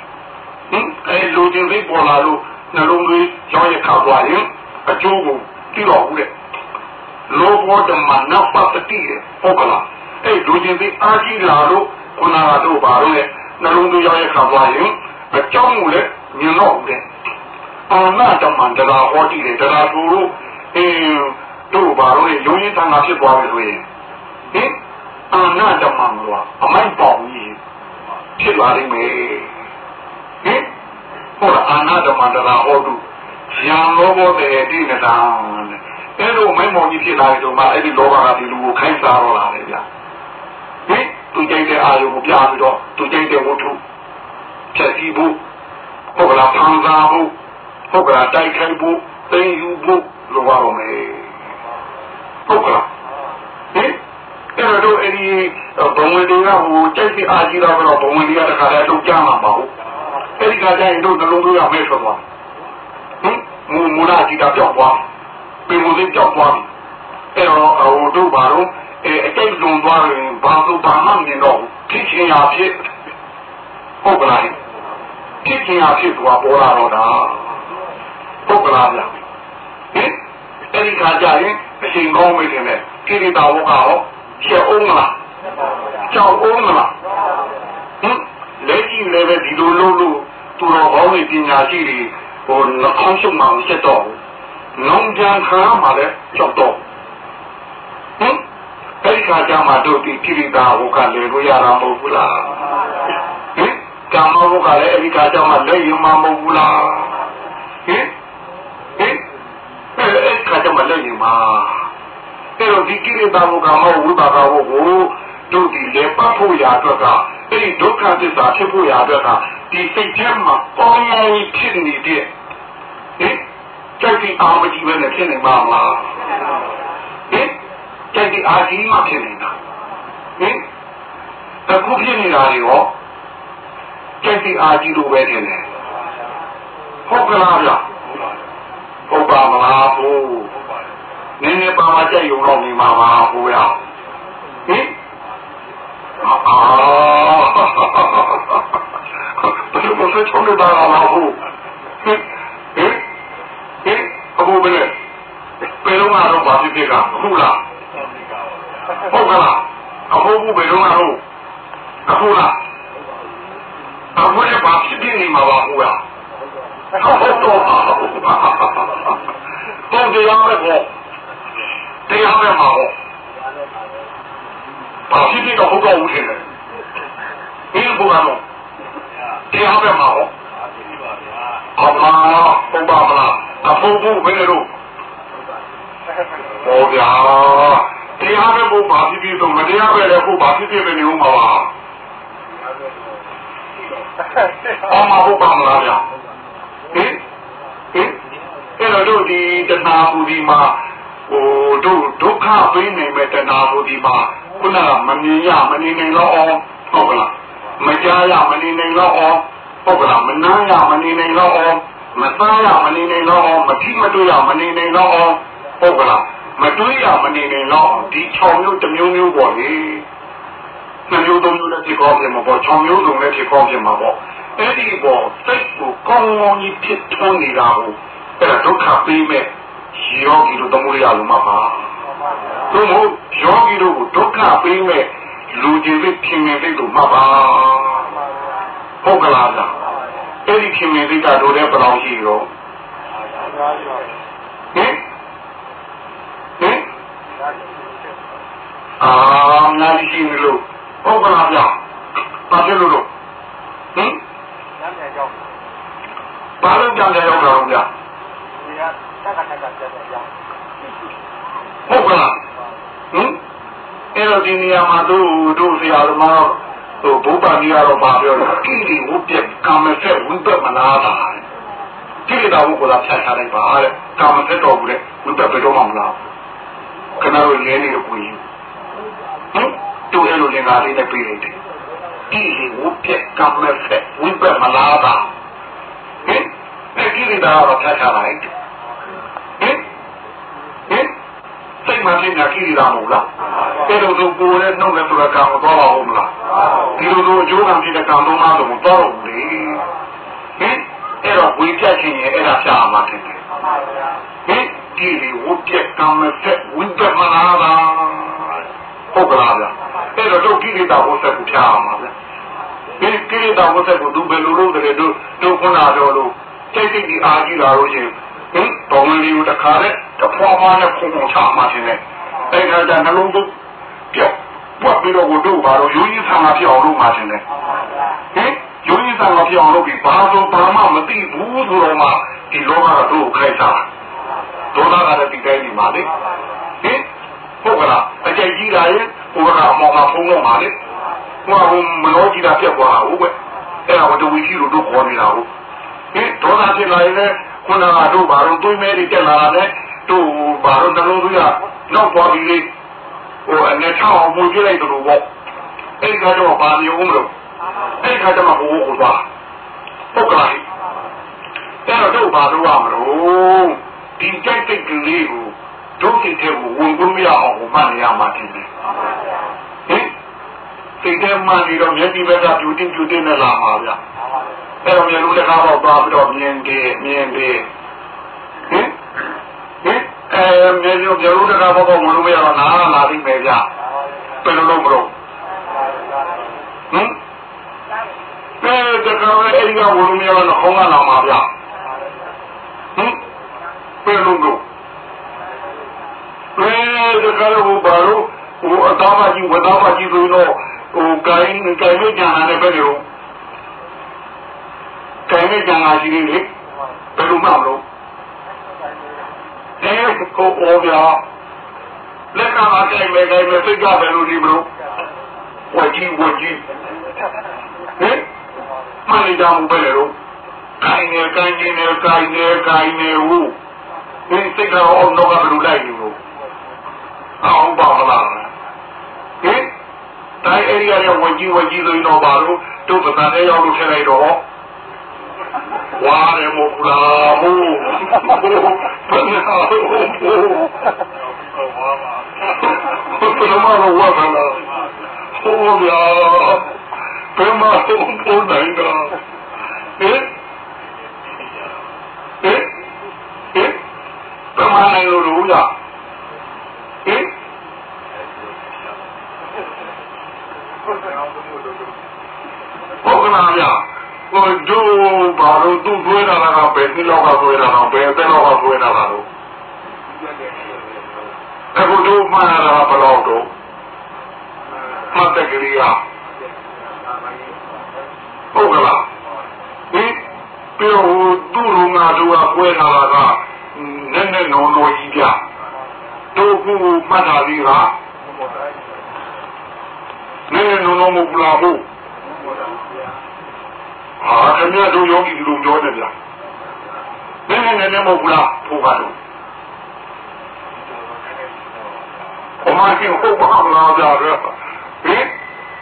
ဟင်အဲလူချင်းသိပေါ်လာလို့နှလုံးသွေးကြောင်းရခါသွားရင်အကျိုးကိုသိတော့ဘူးတဲ့လောဘောဓမ္မနပတတိတဲ့ဟုတ်ကလားအဲလူချင်းသိအာရှိလာလို့ခုနကတော့ပါတော့လေနှလုံးသွေးကြောင်းရခါသွားရင်အကြောင်းကိုလည်းမြင်တော့ဘူးတဲ့အာနာဓမ္မန္တရာဟောတိတဲ့တရားသူတို့ အင်းတို့ဘာလို့လဲယုံရင်တန်ခါဖြစ်သွားပြီဆိုရင်ဟင်အာနာဓမ္မန်ကအမိုက်ပေါင်းကြီးဖြစ်လာလိမ့်မယ်ဟင်ဟောအာနာဓမ္မန္တရာဟောတုရံလောဘောတဲ့ဒီနတံအဲ့လိုမိုင်းမောင်ကြီးဖြစ်လာတဲ့တော့မှအဲ့ဒီလောဘကဒီလူကိုခိုင်းစားတော့လာတယ်ဗျဟင်သူကြိုက်တဲ့အာယုကိုပြပြီးတော့သူကြိုက်တဲ့ဝတ္ထုဖြည့်ဆည်းဖို့ဟုတ်ကလားဖန်စားဖို့ဟုတ်ကလားတိုက်ခိုက်ဖို့သိယူဖို့ လိုပါတော့မယ်ဟုတ်ကလားဟင်အဲ့တော့အဲ့ဒီဘုံဝင်တွေကဟိုကြိုက်တဲ့အာကြီးတော့ဘုံဝင်တွေကတခါတည်းတော့ကြားမှာပါဟုတ်အဲ့ဒီကကြရင်တို့နှလုံးသွင်းရမယ်ဆိုတော့ဟင်မူမူလာကြီးတော့ကြောက်သွားပြင်မှုသိကြောက်သွားပြီအဲ့တော့ဟိုတို့ဘာလို့အဲအတိတ်လွန်သွားရင်ဘာလို့ဘာမှမမြင်တော့ဖြစ်ချင်ရဖြစ်ဟုတ်ကလားဖြစ်ချင်ရဖြစ်သွားပေါ်လာတော့တာဟုတ်ကလားဗျဟင် အဲ့ဒီခါကျရင်အချိန်ကောင်းမိတယ်နဲ့ကိရိတာဝကဟောချက်အောင်မလားကြောက်အောင်မလားဟင်လက်ကြီးလည်းပဲဒီလိုလုပ်လို့သူတော်ကောင်းတွေပညာရှိတွေဟိုနှောင်းရှုံမှအောင်ချက်တော့နောင်ကြံခါမှလည်းကြောက်တော့ဟင်အဲ့ဒီခါကျမှတို့ဒီကိရိတာဝကလေလို့ရတာမဟုတ်ဘူးလားဟင်ကာမဝကလည်းအဲ့ဒီခါကျမှလက်ယူမှမဟုတ်ဘူးလားဟင်ဟင် အဲ့ခါကျမှလည်းယူမှာအဲ့တော့ဒီကိရိတာဘုကမောဝိပါကဘုကိုတို့ဒီလေပတ်ဖို့ရာအတွက်ကအဲ့ဒီဒုက္ခသစ္စာဖြစ်ဖို့ရာအတွက်ကဒီစိတ်ထဲမှာပေါင်းရင်ဖြစ်နေတဲ့ဟင်ကြိုက်ပြီးအာမကြီးပဲနဲ့ဖြစ်နေမှာမလားဟင်ကြိုက်ပြီးအာကြီးမှဖြစ်နေတာဟင်အခုဖြစ်နေတာတွေရောကြိုက်ပြီးအာကြီးလိုပဲထင်တယ်ဟုတ်ကလားဗျ ဟုတ်ပါမလားဘို့နည်းနည်းပါမကြိုက်ရုံတော့နေမှာပါဘို့ရဟင်အာဘယ်လိုမှဆက်ချုံးနေတာလားဘို့ဟင်ဟင်ဟင်အခုဘယ်လဲဘယ်တော့မှတော့ဘာဖြစ်ဖြစ်ကအခုလားဟုတ်ကလားအခုဘယ်တော့မှတော့အခုလားအခုလည်းဘာဖြစ်ဖြစ်နေမှာပါဘို့ရ ဟုတ်တော့ဟုတ်တရားပဲပေါ့တရားပဲမှာပေါ့ဘာဖြစ်ဖြစ်တော့ဟုတ်တော့ဦးထင်တယ်ဒီဘုရားတော့တရားပဲမှာပေါ့အမဟုတ်ပါမလားအဖို့ဖို့ဘယ်လိုဟောဗျာတရားပဲဘုဘာဖြစ်ဖြစ်တော့မတရားပဲလည်းဘုဘာဖြစ်ဖြစ်ပဲနေဦးမှာပါအမဟုတ်ပါမလားဗျာ ဟင်ဟင်အဲ့တော့တို့ဒီတဏှာဟူဒီမှာဟိုတို့ဒုက္ခပေးနိုင်မဲ့တဏှာဟူဒီမှာခုနကမမြင်ရမနေနိုင်တော့အောင်ဟုတ်ကလားမကြားရမနေနိုင်တော့အောင်ဟုတ်ကလားမနားရမနေနိုင်တော့အောင်မသားရမနေနိုင်တော့အောင်မထိမတွေ့ရမနေနိုင်တော့အောင်ဟုတ်ကလားမတွေးရမနေနိုင်တော့ဒီ6မျိုးတစ်မျိုးမျိုးပေါ့လေနှမျိုးသုံးမျိုးလည်းဖြစ်ကောင်းဖြစ်မှာပေါ့6မျိုးစုံလည်းဖြစ်ကောင်းဖြစ်မှာပေါ့ အဲ့ဒီပေါ်စိတ်ကိုကောင်းကောင်းကြီးဖြစ်ထွန်းနေတာကိုအဲ့ဒါဒုက္ခပေးမဲ့ယောဂီတို့တမိုးရလို့မှာပါဘုမို့ယောဂီတို့ကိုဒုက္ခပေးမဲ့လူကျင်သိခင်မင်သိတို့မှတ်ပါဟုတ်ကလားဗျအဲ့ဒီခင်မင်သိကတို့လည်းဘယ်လောက်ရှိရောဟင်ဟင်အာငါရှိနေလို့ဟုတ်ကလားဗျဘာဖြစ်လို့လို့ဟင် ဘာလို့ကြံကြရောက်တာလဲဗျဟုတ်ကလားဟင်အဲ့တော့ဒီနေရာမှာတို့တို့ဆရာသမားဟိုဘုရားကြီးကတော့ပါပြောတယ်ကိရိဝုပြကာမဆက်ဝိပမနာတာကိရိတာဝုကလာဖြတ်ထားလိုက်ပါတဲ့ကာမဆက်တော်ဘူးတဲ့ဝိပဘယ်တော့မှမလားခဏတော့လဲနေလို့ကိုကြီးဟင်တို့အဲ့လိုလင်္ကာလေးနဲ့ပြေးလိုက်တယ် ကိရိဝုပြကာမဆက်ဝိပမနာတာဟင်အဲ့ကိရိတာကတော့ဖြတ်ထားလိုက်ဟင်ဟင်စိတ်မှသိညာကိရိတာမဟုတ်လားအဲ့လိုဆိုကိုယ်နဲ့နှုတ်နဲ့ဆိုတာကံတော့ပါဦးမလားဒီလိုလိုအကျိုးကံဖြစ်တဲ့ကံသုံးပါးတော့တော့ဘူးလေဟင်အဲ့တော့ဝိပြတ်ခြင်းရဲ့အဲ့ဒါရှားမှာတင်တယ်ဟင်ဒီလေဝိပြတ်ကံမဲ့ဆက်ဝိပြတ်မလားလား ဟုတ်ကလားဗျအဲ့တော့တို့ကိရိတာဝတ်ဆက်ကိုဖျားအောင်ပါဗျဒီကိရိတာဝတ်ဆက်ကိုသူဘယ်လိုလုပ်တယ်တို့တို့ခုနတော်လို့စိတ်စိတ်ဒီအာကြီးလာလို့ရှင်ဟင်တော်မလီကိုတခါနဲ့တဖွာဖွာနဲ့ခုံခုံချမှတင်တယ်အဲ့ဒါကြနှလုံးသွင်းပြောက်ပွက်ပြီးတော့ကိုတို့ဘာလို့ရိုးရင်းဆံမှာဖြစ်အောင်လုပ်မှတင်တယ်ဟင်ရိုးရင်းဆံမှာဖြစ်အောင်လုပ်ပြီးဘာလို့ဘာမှမသိဘူးဆိုတော့မှဒီလောကကတို့ခိုက်တာဒေါသကလည်းဒီတိုင်းဒီမှာလေဟင် ဟုတ်ကလားအကြိုက်ကြီးတာရဲ့ဟိုကအမောင်ကဖုံးတော့မှာလေဟိုကမလို့ကြီးတာပြက်သွားတာဟုတ်ပဲအဲ့ဒါဝတ္တဝီရှိလို့တို့ခေါ်နေတာဟုတ်ဟင်ဒေါသဖြစ်လာရင်လည်းခုနကတို့ဘာလို့တွေးမဲတွေတက်လာတယ်တို့ဘာလို့နှလုံးသွင်းရနောက်သွားပြီးလေဟိုအနေချောင်းအောင်မွေးပြလိုက်တယ်လို့ပေါ့အဲ့ဒီကတော့ဘာမျိုးမလို့အဲ့ဒီကတော့ဟိုကိုသွားဟုတ်ကလားအဲ့တော့တို့ဘာလို့ရမလို့ဒီကြိုက်တဲ့ကလေးကို တို့စိတ်ထဲကိုဝင်ကုန်မရအောင်မှတ်ရမှာတင်တယ်ဟင်စိတ်ထဲမှန်ပြီးတော့မျက်စိဘက်ကပြူတင်ပြူတင်နဲ့လာမှာဗျအဲ့တော့မျိုးတစ်ခါတော့သွားပြီးတော့မြင်တယ်မြင်တယ်ဟင်ဟင်အဲမြေရုပ်ကြလို့တကားဘောမလို့မရတော့နားလာသိမယ်ဗျဘယ်လိုလုပ်မလို့ဟင်အဲတကားအဲ့ဒီကဘလို့မရတော့ခေါင်းကလာမှာဗျဟင်ဘယ်လိုလုပ် အဲတကားဟိုဘာလို့ဟိုအသားမကြီးဝသားမကြီးဆိုတော့ဟိုကိုင်းကိုင်းလေးကြံလာတဲ့ဘယ်လိုကိုင်းလေးကြံလာရှိနေလေဘယ်လိုမှမလို့အဲကိုပေါ်ပြလက်ကမှာကြိုက်မယ်ကြိုက်မယ်စိတ်ကပဲလို့ဒီမလို့ဝကြီးဝကြီးဟင်မလေးကြောင့်ပဲလို့ကိုင်းနေကိုင်းနေကိုင်းနေကိုင်းနေဟူဒီစိတ်ကတော့တော့ကလူလိုက်နေလို့ အောင်ပါမလားဟင်တိုင်းအေရီယာရဲ့ဝကြီးဝကြီးဆိုရင်တော့ပါလို့တို့ပသနဲ့ရောက်လို့ထည့်လိုက်တော့ဝါရမကူလာမှုဘယ်နဲ့ဟုတ်ဘယ်မှာတော့ဝါကလာဟိုဗျာဘယ်မှာတော့ပေါ်နိုင်တာဟင်ဟင်ဟင်ဘယ်မှာနိုင်လို့လို့ရဟင်ဟုတ်ကလားဗျာဟိုဒူဘာ လို့သူ့သွေးတာကဘယ်နှစ်လောက်ကသွေးတာတော့ဘယ်သက်လောက်ကသွေးတာတော့အခုတို့မှန်တာဘယ်လောက်တော့မှတ်တဲ့ကလေးကဟုတ်ကလားဒီပြောသူ့လူငါတို့ကပွဲလာတာကနည်းနည်းနော်နော်ကြီးပြတို့ခုမှတ်တာလေးကနည်းနည်းနော်နော်မပူလာဘူး အာခင်ဗျားတို့ယောဂီဒီလိုပြောနေကြနည်းနည်းနည်းနည်းမဟုတ်လားဘုရားတို့ဘုရားရှင်ဟုတ်ပါမလားဗျာဟင်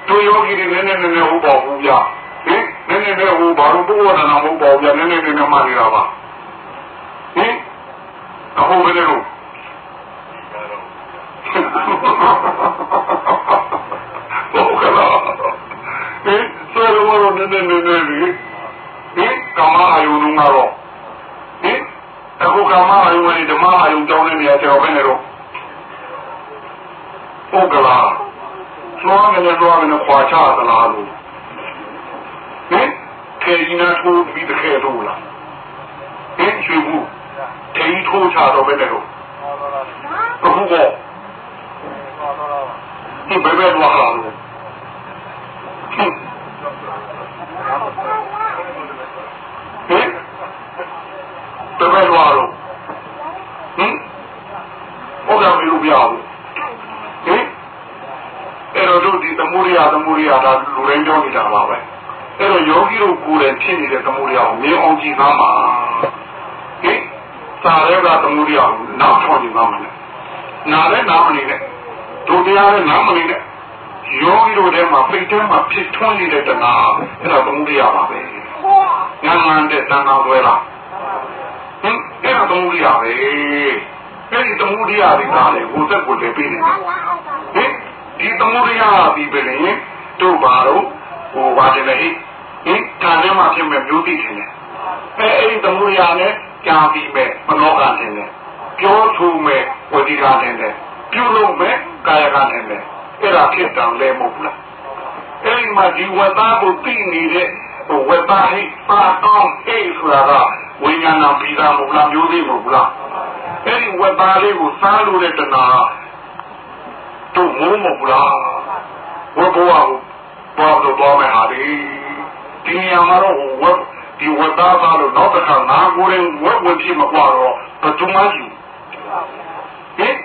တို့ယောဂီတွေနည်းနည်းနည်းနည်းဟုတ်ပါဘူးဗျာဟင်နည်းနည်းနည်းဟိုဘာလို့ဘုရားနာမဟုတ်ပါဘူးဗျာနည်းနည်းနည်းနည်းမှနေတာပါဟင်အခုဘယ်လိုဟုတ်ကလားဟ င်ဆိုတော့နည်းနည်းနည်းနည်းလေးဟင်ကာမအာယုံလုံးကတော့ဟင်အခုကာမအာယုံနဲ့ဓမ္မအာယုံကြောင်းတဲ့နေရာကျော်ပဲနေတော့ဟဟုတ်ကလားလွှမ်းနေလွှမ်းနေခွာချသလားလို့ဟင်ခေကြီးနာထိုးပြီးတခဲတော့လားဟင်ချူဘူးခေကြီးထိုးချတော့ပဲတဲ့တော့အခုကဒီဘယ်ဘက်သွားလာလို့ဟင်ဟင် ဘယ်ဘက်သွားလို့ဟင်ဟုတ်တယ်မလို့ပြအောင်ဟင်အဲ့တော့တို့ဒီသမုဒိယသမုဒိယဒါလူရင်းကြောင်းနေတာပါပဲအဲ့တော့ယောဂီတို့ကိုယ်တိုင်ဖြစ်နေတဲ့သမုဒိယကိုမြင်အောင်ကြည့်သားမှာဟင်စာရဲကသမုဒိယကိုနောက်ထောင်ကြည့်သားမှာလေနားလည်းနားမနေနဲ့တို့တရားလည်းနားမနေနဲ့ယောဂီတို့ထဲမှာပိတ်ထဲမှာဖြစ်ထွန်းနေတဲ့တဏှာအဲ့ဒါသမုဒိယပါပဲညာမှန်တဲ့တဏှာဝဲလားဟင် အဲ့ဒါသမုဒိယပဲအဲ့ဒီသမုဒိယတွေကလည်းဟိုသက်ကိုလည်းပြီးနေတယ်ဟင်ဒီသမုဒိယပြီးပြီလေတို့ပါတော့ဟိုပါတယ်လေဟင်ကံထဲမှာဖြစ်မဲ့မျိုးသိတယ်အဲအဲ့ဒီသမုဒိယနဲ့ကြာပြီးမဲ့မနောကတယ်လေပြောဆိုမဲ့ဝတိကတယ်လေပြုလုပ်မဲ့ကာယကတယ်လေအဲ့ဒါဖြစ်တယ်လဲမဟုတ်လားအဲ့ဒီမှာဒီဝတ္တကိုသိနေတဲ့ဝတ္တဟိပါကောင်းအေးဆိုတာက ဝိညာဏပိဒါမဟုတ်လားမျိုးသိမဟုတ်လားအဲ့ဒီဝတ္တလေးကိုစားလို့တဲ့တဏှာတို့မိုးမဟုတ်လားဝဘဝကိုပေါ်တော့ပေါ်မယ်ဟာဒီဒီနေရာမှာတော့ဝက်ဒီဝတ်သားသားလို့နောက်တစ်ခါငါကိုယ်ရင်ဝက်ဝင်ဖြစ်မကွာတော့ဘယ်သူမှယူဟင်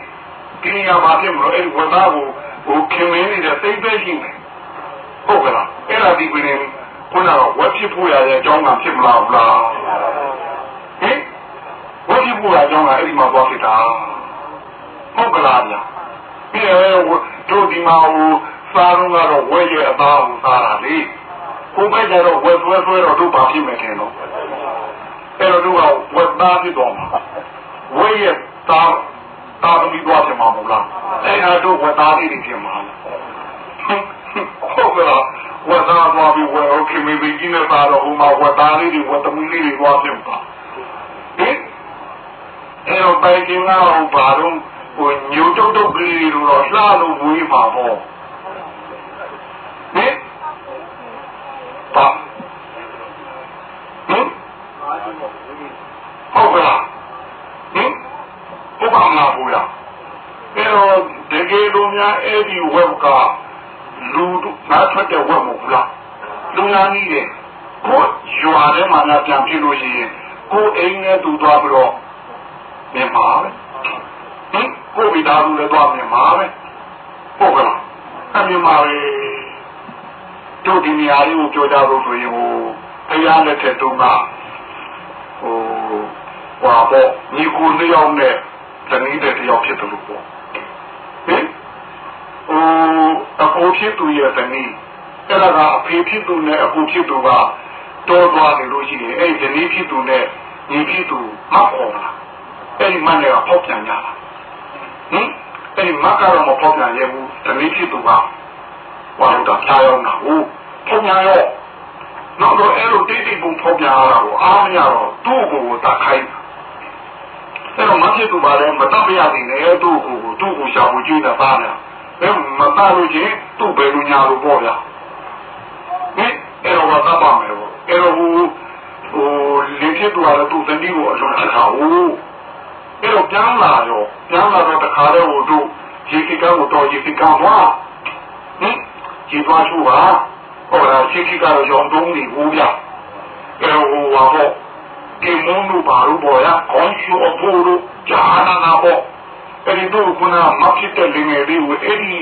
ဒီနေရာမှာဖြစ်မလို့အဲ့ဒီဝတ်သားကိုဟိုခင်မင်းနေတဲ့သိသိရှိမယ်ဟုတ်ကလားအဲ့ဒါဒီပင် ခုနကဝက်ဖြစ်ဖို့ရတဲ့အကြောင်းကဖြစ်မလားဘူးလားဟင်ဝက်ဖြစ်ဖို့ရအကြောင်းကအဲ့ဒီမှာသွားဖြစ်တာဟုတ်ကလားဗျာဒီတို့ဒီမှာဟိုစားတော့ကတော့ဝဲရဲ့အသားကိုစားတာလေကိုပဲကြတော့ဝက်ဆွဲဆွဲတော့တို့ဘာဖြစ်မယ်ခင်တော့အဲ့တော့တို့ကဝက်သားဖြစ်တော့မှာဝဲရဲ့သားသားသမီးသွားဖြစ်မှာမဟုတ်လားအဲ့ဒါတို့ဝက်သားလေးတွေဖြစ်မှာဟုတ်ကဲ့ ဝတ်သားသွားပြီးဝယ်ဟုတ်ခင်မိမိကြီးနဲ့သာတော့ဟိုမှာဝတ်သားလေးတွေဝတ်သမီးလေးတွေသွားပြန်ပါဟင်အဲ့တော့ပိုင်ကင်းကဟိုဘာတော့ဟိုညိုတုတ်တုတ်ကလေးတွေတော့လှလို့ဝေးပါပေါ့ဟင်ပါဟင်ဟုတ်ကလားဟင်ဥပမာဘူးလားအဲ့တော့တကယ်လို့များအဲ့ဒီဝက်က လူနာထွက်တဲ့ဝက်မဟုတ်လားလူနာကြီးတယ်ကိုရွာထဲမှာများပြန်ပြလို့ရှိရင်ကိုအိမ်နဲ့တူသွားပြီးတော့မြင်ပါပဲဟင်ကိုမိသားစုလည်းသွားမြင်ပါပဲဟုတ်ကလားအမြင်ပါပဲတို့ဒီနေရာလေးကိုပြောကြလို့ဆိုရင်ဟိုဘုရားလက်ထက်တုန်းကဟိုဟွာပေါ့ညီကိုနှစ်ယောက်နဲ့တနည်းတဲ့တယောက်ဖြစ်တယ်လို့ပေါ့ဟင် ဟိုအကိုဖြစ်သူရဲ့တနည်းအဲ့ဒါကအဖေဖြစ်သူနဲ့အကိုဖြစ်သူကတော်သွားတယ်လို့ရှိရင်အဲ့ဒီတနည်းဖြစ်သူနဲ့ညီဖြစ်သူမခေါ်လားအဲ့ဒီမနဲ့ကပေါက်ပြန်ကြတာဟင်အဲ့ဒီမကတော့မပေါက်ပြန်ရဘူးတနည်းဖြစ်သူကဝါလို့တော့ဖြားရောက်တာဟုတ်ပုံညာရောနောက်တော့အဲ့လိုတိတိပုံဖော်ပြရတာကိုအားမရတော့သူ့ကိုယ်ကိုတတ်ခိုင်းအဲ့တော့မဖြစ်သူပါလဲမတတ်ပြရသေးနဲ့သူ့ကိုယ်ကိုသူ့ကိုရှာဖို့ကြည့်နေတာပါလား အဲ့မတတ်လို့ချင်းသူ့ဘယ်လိုညာလို့ပေါ့ဗျာဟင်အဲ့တော့တတ်ပါမယ်ပေါ့အဲ့တော့ဟိုဟိုလင်းဖြစ်သွားတော့သူ့တတိကိုအလုံးချတာဟုတ်အဲ့တော့ပြန်လာရောပြန်လာတော့တခါတော့ဟိုတို့ရေကိကံကိုတော့ရေကိကံပါဟင်ဒီသွားချူပါဟောတာရှိခိကတော့ရောင်တုံးနေဘူးဗျအဲဟိုဟာပေါ့ဒီမုန်းတို့ဘာလို့ပေါ်ရခေါင်းရှူအဖို့တို့ဂျာနာနာပေါ့ အဲဒီတို့ကနာမဖြစ်တဲ့လင်ငယ်လေးကိုအဲ့ဒီ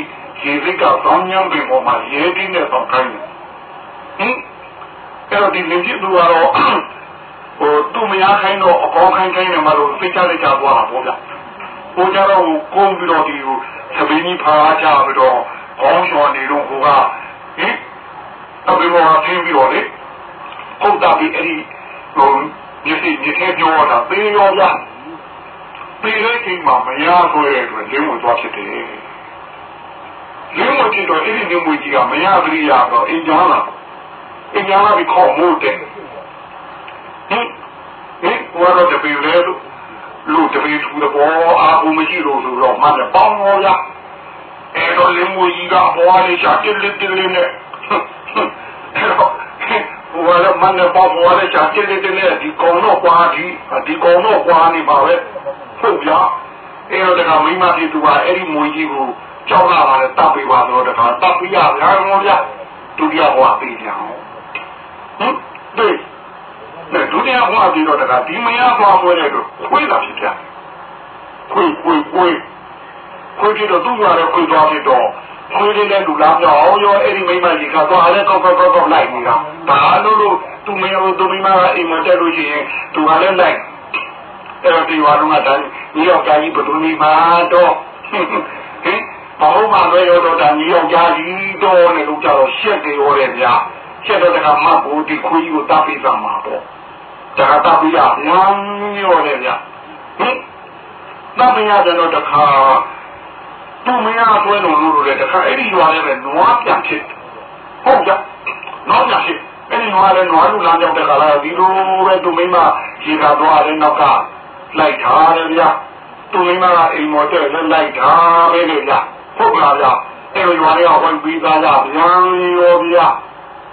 ရေစိတ်ကတောင်းညံပင်ပေါ်မှာရဲတင်းနဲ့တော့ခိုင်းတယ်ဟင်အဲ့တော့ဒီလင်ဖြစ်သူကတော့ဟိုသူ့မရခိုင်းတော့အကောင်းခိုင်းခိုင်းနေမှလို့သိချလိုက်ကြသွားတာပေါ့ဗျဟိုကြတော့ကိုကုန်းပြီးတော့ဒီသမီးကြီးဖားချပြီးတော့ခေါင်းလျှော်နေတော့ဟိုကဟင်အဘိဘောကင်းပြီးတော့လေဟုတ်တာဒီအဲ့ဒီဟိုဒီစီဒီထဲပြောတာသေရောဗျ သေတဲ့ချိန်မှာမရဆိုရတဲ့အတွက်လင်းဝင်သွားဖြစ်တယ်လင်းဝင်ဖြစ်တော့အဲ့ဒီလင်းဝင်ကြီးကမရသတိရတော့အင်ဂျာလာအင်ဂျာလာပြီးခေါ်မို့တယ်ဟင်ဟင်ဘာလို့တပီလဲလို့လူတပီထူတော့အာဘူးမရှိလို့ဆိုတော့မှတ်တယ်ပေါင်းရောရအဲအဲ့တော့လင်းမွေကြီးကဘွားလေးရှာတစ်လေးတစ်လေးနဲ့အဲ့တော့ဟိုကမနဲ့ပေါ့ဘွားလေးရှာတစ်လေးတစ်လေးဒီကောင်တော့ကွာဒီဒီကောင်တော့ကွာနေပါပဲ ဟုတ်ဗျာအဲ့တော့တခါမိမပြည်သူကအဲ့ဒီမွေကြီးကိုကြောက်လာပါတယ်တပ်ပေးပါတော့တခါတပ်ပြရဗျာမောဗျာဒုတိယဘွားပေးကြအောင်ဟမ်ဒီနဲ့ဒုတိယဘွားပြီးတော့တခါဒီမယားဘွားပွဲတဲ့တော့ခွေးလာဖြစ်ဗျာခွေးခွေးခွေးခွေးပြီးတော့သူ့မှာလည်းခွေးသွားပြီးတော့ခွေးလေးနဲ့လူလားပြောင်းရောအဲ့ဒီမိမကြီးကတော့အဲ့ကောက်ကောက်ကောက်ကောက်လိုက်နေတာဘာလို့လို့သူမယားသူမိမကအိမ်မှာတက်လို့ရှိရင်သူကလည်းလိုက် အဲ့တော့ဒီဝါလုံးကတည်းကညီယောက်ျားကြီးဘယ်သူနေမှာတော့ဟင်မဟုတ်မှပဲရောတော့ဒါညီယောက်ျားကြီးတော့နေလို့ကြတော့ရှက်တယ်ရောတယ်ဗျာရှက်တော့တကမတ်ဘူးဒီခွေးကြီးကိုတပ်ပြီးသားမှာပေါ့တကတပ်ပြီးရညံရောတယ်ဗျာဟင်တပ်ပြီးရတယ်တော့တခါသူမရဆွဲလို့လို့လေတခါအဲ့ဒီရွာထဲမှာနွားပြန်ဖြစ်ဟုတ်ကြနွားပြန်ဖြစ်အဲ့ဒီနွားလည်းနွားလူလမ်းကြောင်းတဲ့ခါလာဒီလိုပဲသူမိမရေကာသွားတဲ့နောက်က လိုက်ထားတယ်ဗျာသူမိမကအိမ်မော်တဲ့လည်းလိုက်ထားပဲလေဗျာဟုတ်ပါဗျာအဲ့လိုရွာထဲကဝင်ပြီးသားကြဗျံရောဗျာ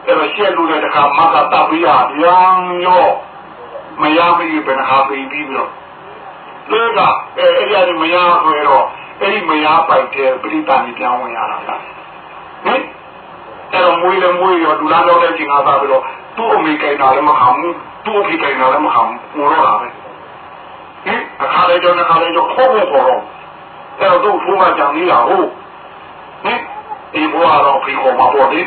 အဲ့တော့ရှက်လို့တဲ့တခါမကတပ်ပြီးရဗျံရောမရမီးဘယ်နှခါပြီးပြီးတော့လေကအဲ့အဲ့ဒီမရဆိုရတော့အဲ့ဒီမရပိုက်တဲ့ပြိတ္တာကြီးပြောင်းဝင်ရတာလားဟင်အဲ့တော့မွေးလည်းမွေးရောဒူလာတော့တဲ့ချိန်ကသာပြီးတော့သူ့အမေကိန်းတာလည်းမခံဘူးသူ့အဖေကိန်းတာလည်းမခံဘူးငိုတော့တာပဲ ဟင်အခါလေးတော့အခါလေးတော့ခေါ်ဖို့ပေါ်တော့အဲ့တော့သူ့ဖိုးကကြောင်နေတာဟုတ်ဟင်ဒီဘွားတော့ဖေခေါ်မှာပေါ့လေ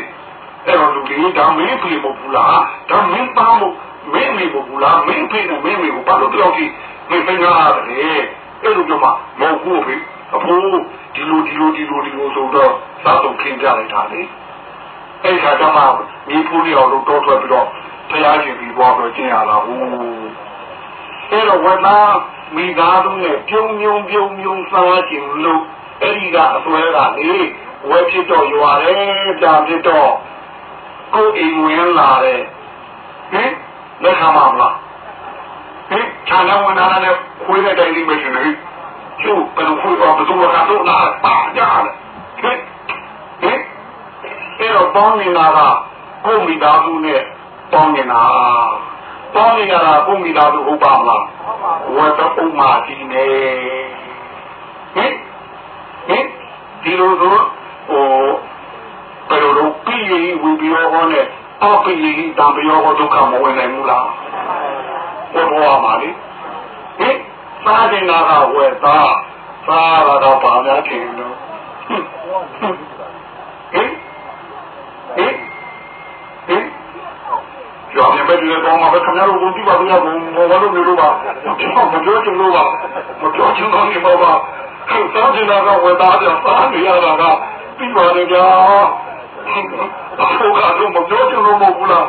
အဲ့တော့လူကြီးဒါမင်းဖေမဘူးလားဒါမင်းပါမို့မင်းမေမဘူးလားမင်းဖေနဲ့မင်းမေကိုဘာလို့တယောက်ကြီးမင်းပင်ကားရတယ်အဲ့လိုကြောင့်မဟုတ်ဘူးဖေအဖိုးဒီလိုဒီလိုဒီလိုဒီလိုဆိုတော့သာတော့ခင်ကြလိုက်တာလေအဲ့ခါကျမှမြေဖူးလေးအောင်လို့တောထွက်ပြီးတော့ဖျားရှင်ပြီးသွားတော့ကျင်ရတာဟုတ် အဲ့တော့ဝက်သားမိသားစုနဲ့ပြုံပြုံပြုံပြုံစားခြင်းလို့အဲ့ဒီကအစွဲကလေဝဲဖြစ်တော့ရွာတယ်ကြာဖြစ်တော့ကိုယ်အိမ်ဝင်လာတယ်ဟင်လက်ခံပါမလားဟင်ခြံထဲဝင်လာတဲ့ခွေးတဲ့တိုင်လေးပဲရှင်လေကျုပ်ဘယ်လိုခွေးတော့ဘယ်သူကတော့လာပါကြတယ်ဟင်ဟင်အဲ့တော့ပေါင်းနေတာကကိုမိသားစုနဲ့ပေါင်းနေတာ ပေါင်းနေတာကကိုမိသားစုဟုတ်ပါမလားဝတ်တော့ဥမာကြီးနေဟင်ဟင်ဒီလိုဆိုဟိုဘယ်လိုပြီးရင်ဝီပြီးတော့နဲ့အောက်ပြီးရင်တံပြောဒုက္ခမဝင်နိုင်ဘူးလားဘယ်ဘောမှာလဲဟင်စားနေတာကဝယ်သားစားရတော့ပါများထင်လို့ဟင်ဟင်ဟင် ကျောင်းမဲ့ဒီကောင်မှာခဏလို့ဘုံကြည့်ပါဦးဘုံဘောလို့မျိုးလို့ပါမပြောချင်လို့ပါမပြောချင်တော့နေပါပါစားနေတာကဝယ်သားပြန်စားနေရတာကပြီးပါလေကြာအခုကတော့မပြောချင်လို့မဟုတ်ဘူးလား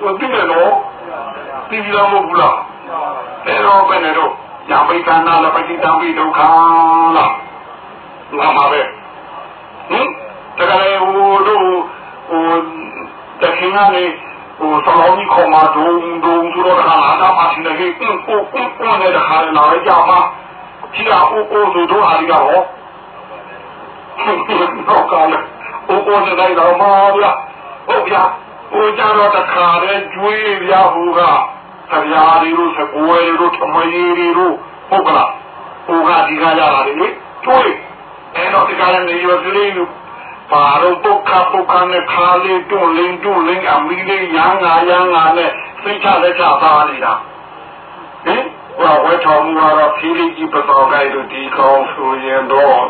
ဟုတ်ပြီနော်ပြီးပြီလားမဟုတ်ဘူးလားအဲ့တော့ဘယ်နဲ့တော့ညာမိကနာလည်းပဋိသင်္ပိဒုက္ခလားငါမှာပဲဟင်တကယ်ဟိုတို့ဟိုတ ခင်ကနေဟိုစလောင်းကြီးခေါ်มาဒုံဒုံဆိုတော့ခါလာတာမှရှိနေဟိကိုကိုကိုနဲ့တခါလာကြမှာကြည့်အောင်ကိုဆိုတို့အားရဟောတော့ကောင်းတယ်အိုးကိုနေလိုက်တော့မှာဗျာဟုတ်ဗျာဟိုကြတော့တခါတည်းကျွေးဗျာဟိုကဆရာတွေတို့စကွယ်တို့ထမကြီးတွေတို့ဟုတ်ကလားဟိုကဒီကကြတာလေကျွေးအဲ့တော့ဒီကလည်းနေရကလေးတို့ ပါတော့ပုတ်ခါပုတ်ခါနဲ့ခါလေးတွန့်လင်းတွန့်လင်းအမီလေးရမ်းငါရမ်းငါနဲ့စိတ်ချလက်ချသားနေတာဟင်ဟောဝဲထောင်မူတော့ဖြီးလေးကြီးပတော်ကိုက်တို့ဒီကောင်းဆိုရင်တော့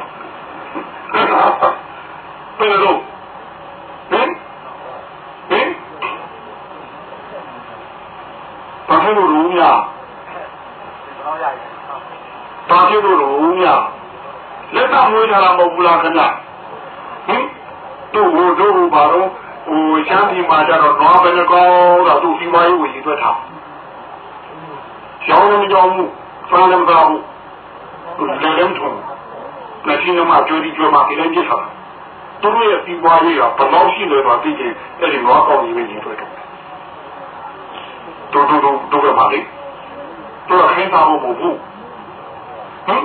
ဘယ်လိုဟင်ဟင်ဘာဖြစ်လို့รู้ညာဘာဖြစ်လို့รู้ညာလက်တော့မွေးထားတာမဟုတ်ဘူးလားခင်ဗျဟင် တို့ဘို့တို့ဘာလို့ဟိုရှမ်းပြည်မှာကျတော့နွားဘယ်နှကောင်းတော့သူ့စီးပွားရေးဝင်ရွက်ထားကျောင်းလုံးကြောင်းမှုစားလုံးသားမှုလည်းလည်းထုံးလက်ရှိမှာကြိုးဒီကြိုးမှာပြင်းပြထားသူတို့ရဲ့စီးပွားရေးကဘယ်လောက်ရှိလဲတော့သိချင်အဲ့ဒီနွားကောင်းကြီးပဲညီတွေ့တယ်တို့တို့တို့တို့ကမှလေတို့ခင်းသားဖို့မဟုတ်ဘူးဟမ်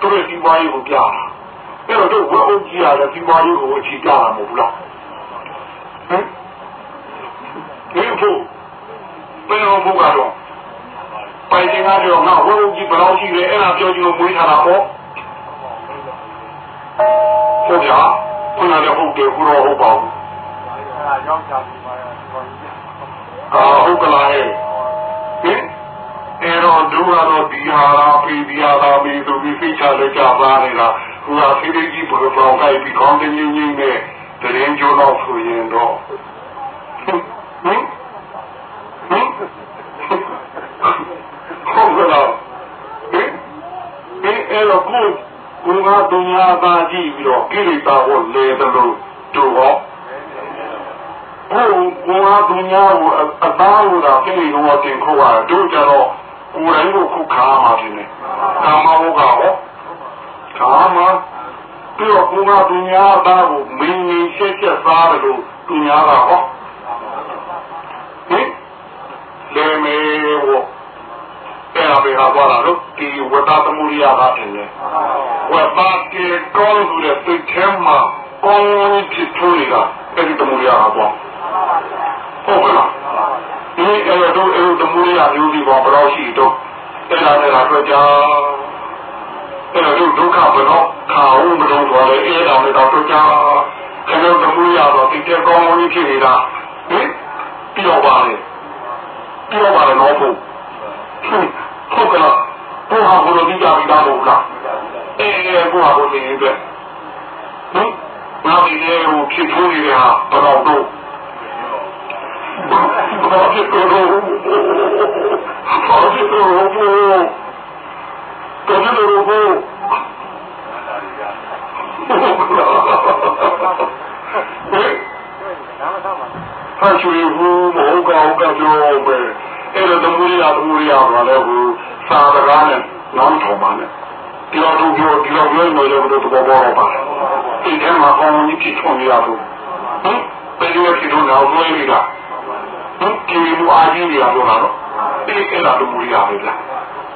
သူတို့ဒီပွားရေးကိုပြတာ အဲ့တော့တို့ဝက်အုပ်ကြီးရတဲ့ဒီပွားရေးကိုအခြေပြတာမဟုတ်ဘူးလားဟမ်ဒီဖို့ဘယ်လိုဘုရားတော့ပိုင်တင်ကားတော့ငါဝက်အုပ်ကြီးဘယ်လောက်ရှိလဲအဲ့ဒါပြောကြည့်လို့မွေးထားတာပေါ့ဟုတ်ဗျာခုနကဟုတ်တယ်ခုတော့ဟုတ်ပါဘူးအာဟုတ်ကလားဟဲ့ဟင်အဲ့တော့ဒုရတော့ဒီဟာရာပြည်ဒီဟာရာပြည်သူပြီးဖိချလက်ကြပါနေတာ ခုကဖိရိကြီးဘုရားပေါင်းပြီးကောင်းတဲ့ညင်းညင်းနဲ့တရင်ကျိုးတော့ဆိုရင်တော့ဟင်ဟင်ဟုတ်ကလားဟင်ဟင်အဲ့တော့ကိုကိုကဒုညာသားကြည့်ပြီးတော့ကိရိတာကိုလေတယ်လို့တို့ဟောဟိုကိုကဒုညာကိုအသားကိုတော့ကိရိတော့တင်ခေါ်တာတို့ကြတော့ကိုယ်တိုင်ကိုခုခါမှာဖြစ်နေကာမဘုကဟော ကာမပြီးတော့ကိုကဒုညာသားကိုမင်းကြီးရှက်ရှက်သားတယ်လို့ဒုညာကဟောဟင်လေမေဟောအဲ့ဒါပဲဟာသွားတာလို့ဒီဝတ္တသမုဒိယကထင်တယ်ဝတ္တကေကောင်းဆိုတဲ့သိထဲမှာကောင်းဖြစ်ထွေးနေတာအဲ့ဒီသမုဒိယကသွားဟုတ်ကလားဒီအဲ့တော့အဲ့ဒီသမုဒိယမျိုးဒီပေါ်ဘယ်တော့ရှိတော့အဲ့ဒါနဲ့တော့ကြာ အဲ့တော့ဒုက္ခဘယ်တော့ခါဦးမလို့ဆိုရဲအဲ့ဒါနဲ့တော့ကြာအဲ့တော့သမုဒိယတော့သိတဲ့ကောင်းကြီးဖြစ်နေတာဟင်ပြောပါလေပြောပါလေတော့ဘူးဟုတ်ကလားဘုရားဘုရားဒီကြပြီးသားမဟုတ်လားအဲဘုရားဘုရားနေအတွက်ဟင်ဘာဒီလေဟိုဖြစ်ထွေးနေတာဘယ်တော့တော့ဘာဖြစ်တော့ဘာဖြစ်တော့ ဘာဖြစ်တော့ဟာချူဘူးမဟုတ်ကောင်းကပြောပဲအဲ့တော့သမုဒိယသမုဒိယပါလဲဟိုသာရကားနဲ့နောင်ထောင်ပါနဲ့ဒီလိုတို့ပြောဒီလိုပြောနေလို့တော့ဘောဘောပါဒီထဲမှာကောင်းကြီးဖြစ်ထွန်းရတော့ဟင်ဘယ်လိုဖြစ်တော့နောက်သွေးနေတာဟင်ဒီလိုအားကြီးနေရတော့တော့ဒီအဲ့ဒါသမုဒိယပဲဗျ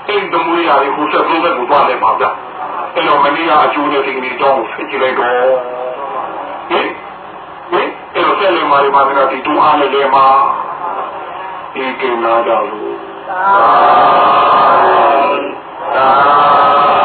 အဲ့သမုဒိယကိုဆက်ဆုံးသက်ကိုသွားလဲပါဗျအဲ့တော့မနေ့ကအကျိုးနဲ့ဒီနေ့တော့ဖြစ်ကြလိုက်တော့ဟင်ဟင်အဲ့တော့ဆက်လေမာရီမာကဒီတူအားနဲ့လေမာဧကေနာကြလို့သာသာ